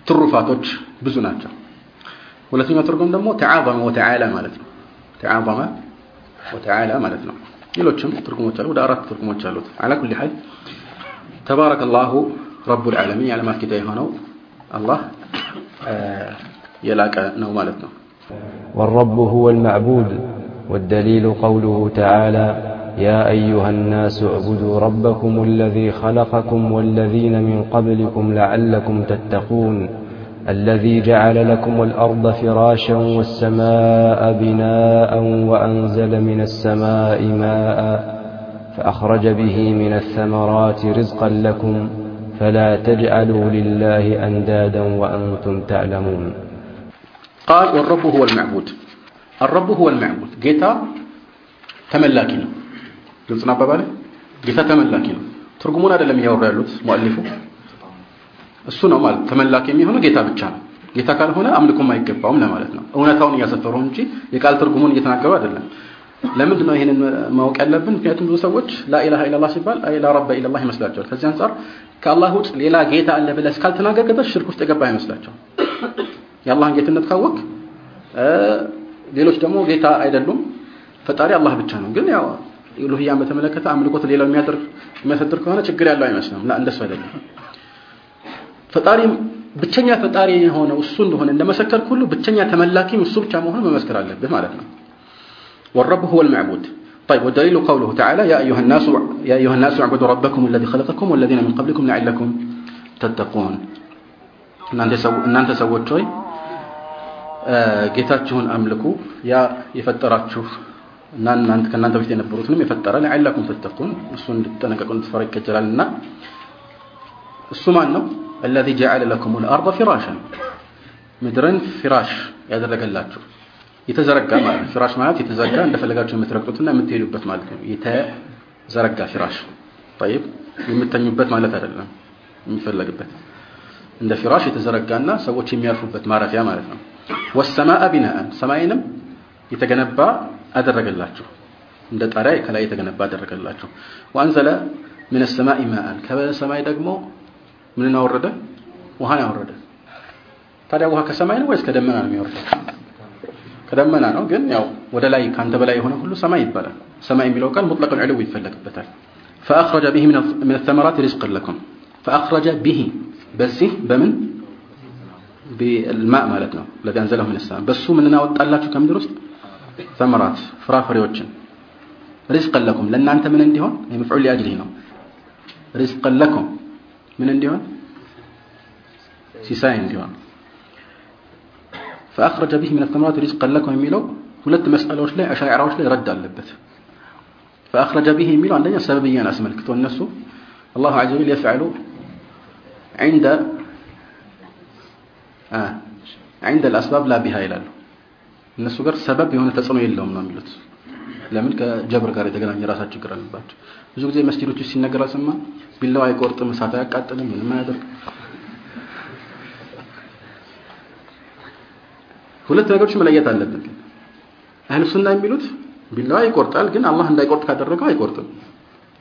ትሩፋቶች ብዙ ናቸው ሁለተኛው ትርጉም ደግሞ ተዓዘመ ወተዓላ ማለት ነው ተዓዘመ ወተዓላ ማለት ነው ሌሎችም ትርጉሞች አሉ ወደ አራት ትርጉሞች አሉት አላ ኩሊ ሐል ተባረከ ላሁ ረቡል ዓለሚን የዓለማት ጌታ የሆነው አላህ የላቀ ነው ማለት ነው والرب هو المعبود والدليل قوله تعالى يا أيها الناس اعبدوا ربكم الذي خلقكم والذين من قبلكم لعلكم تتقون الذي جعل لكم الأرض فراشا والسماء بناء وأنزل من السماء ماء فأخرج به من الثمرات رزقا لكم فلا تجعلوا لله أندادا وأنتم تعلمون قال والرب هو المعبود الرب هو المعبود ጌታ ተመላኪ ነው ግልጽ ነው አባባለ ጌታ ተመላኪ ነው ትርጉሙን አይደለም እያወሩ ያሉት ሙአሊፉ እሱ ነው ማለት ተመላኪ የሚሆነው ጌታ ብቻ ነው ጌታ ካልሆነ አምልኮም አይገባውም ለማለት ነው እውነታውን እያሰፈሩ እንጂ የቃል ትርጉሙን እየተናገሩ አይደለም ለምንድን ነው ይሄንን ማወቅ ያለብን ምክንያቱም ብዙ ሰዎች ላኢላሃ ኢላላህ ሲባል አይ ላ ረበ ኢላላህ ይመስላቸዋል ከዚህ አንጻር ከአላህ ውጭ ሌላ ጌታ አለ ብለህ እስካልተናገርክ ድረስ ሽርክ ውስጥ የገባ አይመስላቸውም። የአላህን ጌትነት ካወቅ ሌሎች ደግሞ ጌታ አይደሉም፣ ፈጣሪ አላህ ብቻ ነው። ግን ያው ሉህያን በተመለከተ አምልኮት ሌላው የሚያደርግ የሚያሰድር ከሆነ ችግር ያለው አይመስልም። እንደሱ አይደለም። ፈጣሪ ብቸኛ ፈጣሪ የሆነ እሱ እንደሆነ እንደመሰከርክ ሁሉ ብቸኛ ተመላኪም እሱ ብቻ መሆኑን መመስከር አለብህ ማለት ነው። ወረብ ሁወል መዕቡድ طيب والدليل قوله تعالى يا أيها الناس يا أيها الناس اعبدوا ربكم الذي خلقكم والذين من قبلكم لعلكم تتقون እናንተ ሰዎች ሆይ ጌታችሁን አምልኩ ያ የፈጠራችሁ እና እናንተ ከእናንተ በፊት የነበሩትንም የፈጠረ ለዓለኩም ተተቁን እሱ እንድትጠነቀቁ እንድትፈራ ይከጀላል እና እሱ ማን ነው الذي جعل لكم الأرض فراشا ምድርን ፊራሽ ያደረገላችሁ የተዘረጋ ማለት ፍራሽ ማለት የተዘረጋ እንደፈለጋችሁ የምትረግጡትና የምትሄዱበት ማለት ነው የተዘረጋ ፍራሽ طيب የምተኙበት ማለት አይደለም የሚፈለግበት እንደ ፍራሽ የተዘረጋና ሰዎች የሚያርፉበት ማረፊያ ማለት ነው ወሰማአ ቢናአን ሰማይንም የተገነባ አደረገላችሁ እንደ ጣሪያ ከላይ የተገነባ አደረገላችሁ ወአንዘለ ምን ሰማይ ማአን ከሰማይ ደግሞ ምን አወረደ ውሃን አወረደ ታዲያ ውሃ ከሰማይ ነው ወይስ ከደመና ነው የሚወርደው ከደመና ነው ግን ያው ወደ ላይ ካንተ በላይ የሆነ ሁሉ ሰማይ ይባላል ሰማይ የሚለው ቃል ሙጥለቅ العلو ይፈለግበታል فأخرج به من الثمرات رزقا لكم فأخرج به በዚህ በምን بالماء ማለት ነው الذي أنزله من السماء በሱ ምን አወጣላችሁ ከምድር ውስጥ ثمرات ፍራፍሬዎችን رزقا لكم ለእናንተ ምን እንዲሆን የመፍዑል ሊአጅሊህ ነው رزقا لكم ምን እንዲሆን ሲሳይ እንዲሆን فأخرج به من الثمرات رزقا لكم የሚለው ሁለት መስአላዎች ላይ አሻዕራዎች ላይ ረድ አለበት فأخرج به የሚለው አንደኛ ሰበብያን አስመልክቶ እነሱ الله عز وجل يفعل عند آه عند الأسباب لا بها ይላሉ እነሱ ጋር ሰበብ የሆነ ተጽዕኖ የለውም ነው የሚሉት ለምን ከጀብር ጋር የተገናኘ ራሳቸው ችግር አለባቸው ብዙ ጊዜ መስጊዶች ውስጥ ሲነገር አልሰማ ቢላው አይቆርጥም እሳት አያቃጥልም ምንም አያደርግ ሁለት ነገሮች መለየት አለብን። አህል ሱና የሚሉት ቢላዋ ይቆርጣል ግን አላህ እንዳይቆርጥ ካደረገው አይቆርጥም።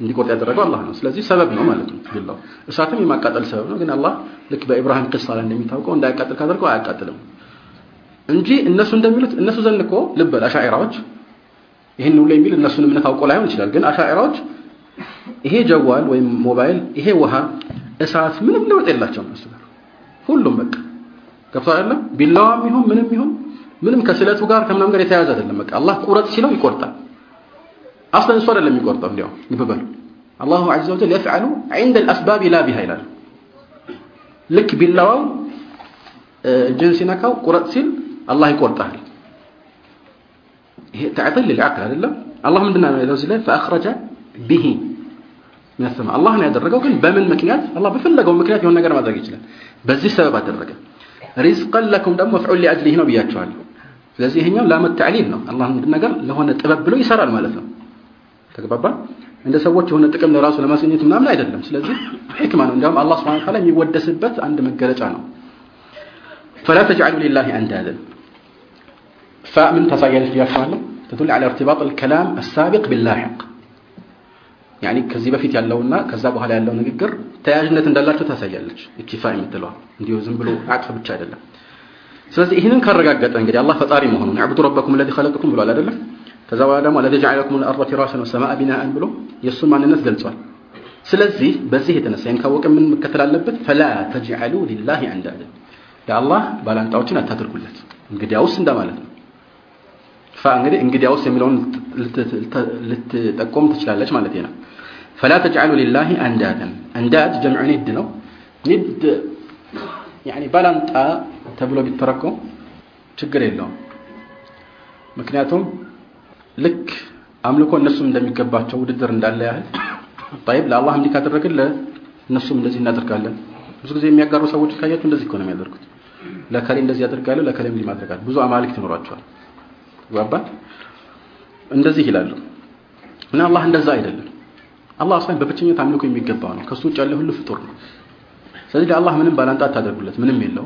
እንዲቆርጥ ያደረገው አላህ ነው። ስለዚህ ሰበብ ነው ማለት ነው ቢላው እሳትም የማቃጠል ሰበብ ነው ግን አላህ ልክ በኢብራሂም ቅሳ ላይ እንደሚታወቀው እንዳያቃጥል ካደረገው አያቃጥልም። እንጂ እነሱ እንደሚሉት እነሱ ዘንድ እኮ ልበል አሻዒራዎች ይህን ሁሉ የሚል እነሱን እምነት አውቆ ላይሆን ይችላል። ግን አሻዒራዎች ይሄ ጀዋል ወይም ሞባይል ይሄ ውሃ እሳት ምንም ለውጥ የላቸውም ጋር። ሁሉም በቃ ገብቶ አይደለም ቢላዋም ይሁን ምንም ይሁን ምንም ከስለቱ ጋር ከምናም ጋር የተያያዘ አይደለም በቃ አላህ ቁረጥ ሲለው ይቆርጣል አስለን እሱ አይደለም የሚቆርጠው እንዲያው ይበበሉ አላሁ ዐዘ ወጀል يفعل عند الاسباب لا بها ይላል ልክ ቢላዋው እጅን ሲነካው ቁረጥ ሲል አላህ ይቆርጣል ይሄ ተዕጥል للعقل አይደለም አላህ ምንድን ነው ያለው እዚህ ላይ فاخرج به من السماء አላህ ነው ያደረገው ግን በምን ምክንያት አላህ በፈለገው ምክንያት የሆነ ነገር ማድረግ ይችላል በዚህ ሰበብ አደረገ ሪዝቀን ለኩም ደግሞ መፍዑል ሊአጅሊህ ነው ብያቸዋለሁ ስለዚህ ይሄኛው ላመት ተዕሊል ነው አላህ አንድ ነገር ለሆነ ጥበብ ብሎ ይሰራል ማለት ነው ተግባባ እንደ ሰዎች የሆነ ጥቅም ለራሱ ለማስገኘት ምናምን አይደለም ስለዚህ ህክማ ነው እንዲያውም አላህ Subhanahu Ta'ala የሚወደስበት አንድ መገለጫ ነው فلا تجعلوا لله أندادا فمن تصير الجياشة تدل على ارتباط الكلام السابق باللاحق ያኒ ከዚህ በፊት ያለውና ከዛ በኋላ ያለው ንግግር ተያያዥነት እንዳላቸው ታሳያለች። ኢክቲፋ የምትለዋ እንዲሁ ዝም ብሎ አጥፍ ብቻ አይደለም። ስለዚህ ይህንን ካረጋገጠ እንግዲህ አላህ ፈጣሪ መሆኑን አዕቡዱ ረበኩም ለዚ ኸለቅኩም ብሏል አይደለም። ከዛ በኋላ ደግሞ ለዚ ጀዐለኩም ልአርض ፊራሽን ወሰማአ ቢናአን ብሎ የእሱን ማንነት ገልጿል። ስለዚህ በዚህ የተነሳ ይህን ካወቀ ምን መከተል አለበት? ፈላ ተጅዐሉ ሊላሂ አንዳንድ ለአላህ ባላንጣዎችን አታድርጉለት። እንግዲያውስ እንደማለት ነው። ፋ እንግዲህ እንግዲያውስ የሚለውን ልትጠቆም ትችላለች ማለት ነው። ፈላ ተጅዓሉ ሊላሂ አንዳደን። አንዳድ ጀምዑ ኒድ ነው። ኒድ ያኒ ባላንጣ ተብሎ ቢተረጎም ችግር የለውም። ምክንያቱም ልክ አምልኮ እነሱም እንደሚገባቸው ውድድር እንዳለ ያህል ጠይብ ለአላህ እንዲህ ካደረግን እነሱም እንደዚህ እናደርጋለን። ብዙ ጊዜ የሚያጋሩ ሰዎች ካያችሁ እንደዚህ እኮ ነው የሚያደርጉት። ለከሌ እንደዚህ ያደርጋለሁ፣ ለከሌ እንዲህ ማድረጋለሁ። ብዙ አማልክ ትኖሯቸዋል። ባባ እንደዚህ ይላሉ እና አላህ እንደዛ አይደለም። አላህ አስላም በብቸኝነት አምልኮ የሚገባው ነው ከሱ ውጭ ያለ ሁሉ ፍጡር ነው ስለዚህ ለአላህ ምንም ባላንጣ አታደርጉለት ምንም የለው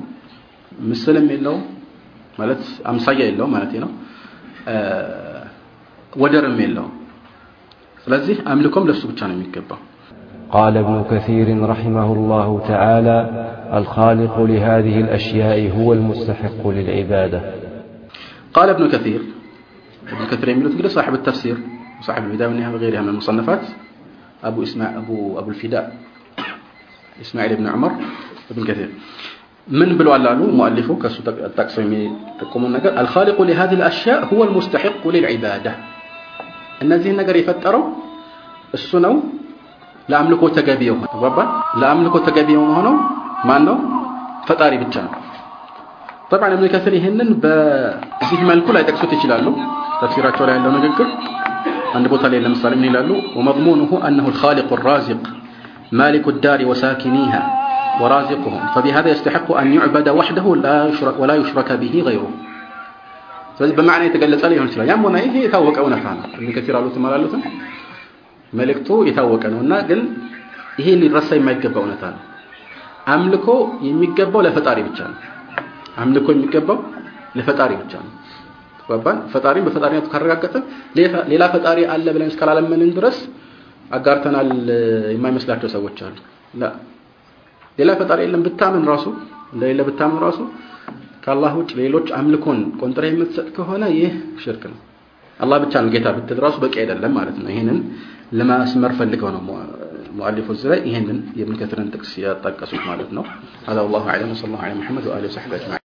ምስልም የለው ማለት አምሳያ የለው ማለት ነው ወደርም የለው ስለዚህ አምልኮም ለሱ ብቻ ነው የሚገባው قال ابن كثير رحمه الله تعالى الخالق لهذه الأشياء هو المستحق للعبادة قال ابن كثير ابن كثير يميل تقول صاحب التفسير وصاحب البداية والنهاية وغيرها من المصنفات أبو, إسماع أبو, أبو الفداء إسماعيل بن عمر بن كثير. من بلو علالو مؤلفه كسو تقسيمي تقوم النقر الخالق لهذه الأشياء هو المستحق للعبادة. النزيه النقر يفتروا السنو لأملكو تقابيه بابا لأملكو تقابيه هنا ما أنه فتاري بالجنة طبعا ابن كثير هنن بزيه مالكو لا يتكسو تشلالو تفسيرات ولا يلو نقر አንድ ቦታ ላይ ለምሳሌ ምን ይላሉ ومضمونه انه الخالق الرازق مالك الدار وساكنيها ورازقهم فبهذا يستحق أن يعبد وحده ولا يشرك به غيره ስለዚህ በማዕና የተገለጸ ሊሆን ይችላል ያም ሆነ ይሄ የታወቀ እውነታ ነው እብን ከሲር አሉት ማላሉትም መልእክቱ የታወቀ ነው እና ግን ይሄ ሊረሳ የማይገባ እውነታ ነው አምልኮ የሚገባው ለፈጣሪ ብቻ ነው አምልኮ የሚገባው ለፈጣሪ ብቻ ነው ተባባን ፈጣሪን በፈጣሪነቱ ካረጋገጠ ሌላ ፈጣሪ አለ ብለን እስካላለመንን ድረስ አጋርተናል የማይመስላቸው ሰዎች አሉ ላ ሌላ ፈጣሪ የለም ብታምን ራሱ እንደሌለ ብታምን ራሱ ከአላህ ውጭ ሌሎች አምልኮን ቆንጥረ የምትሰጥ ከሆነ ይህ ሽርክ ነው አላህ ብቻ ነው ጌታ ብትል ራሱ በቂ አይደለም ማለት ነው ይህንን ለማስመር ፈልገው ነው ሙአሊፉ እዚህ ላይ ይህንን የብን ከትርን ጥቅስ ያጣቀሱት ማለት ነው هذا والله اعلم وصلى الله على محمد واله وصحبه اجمعين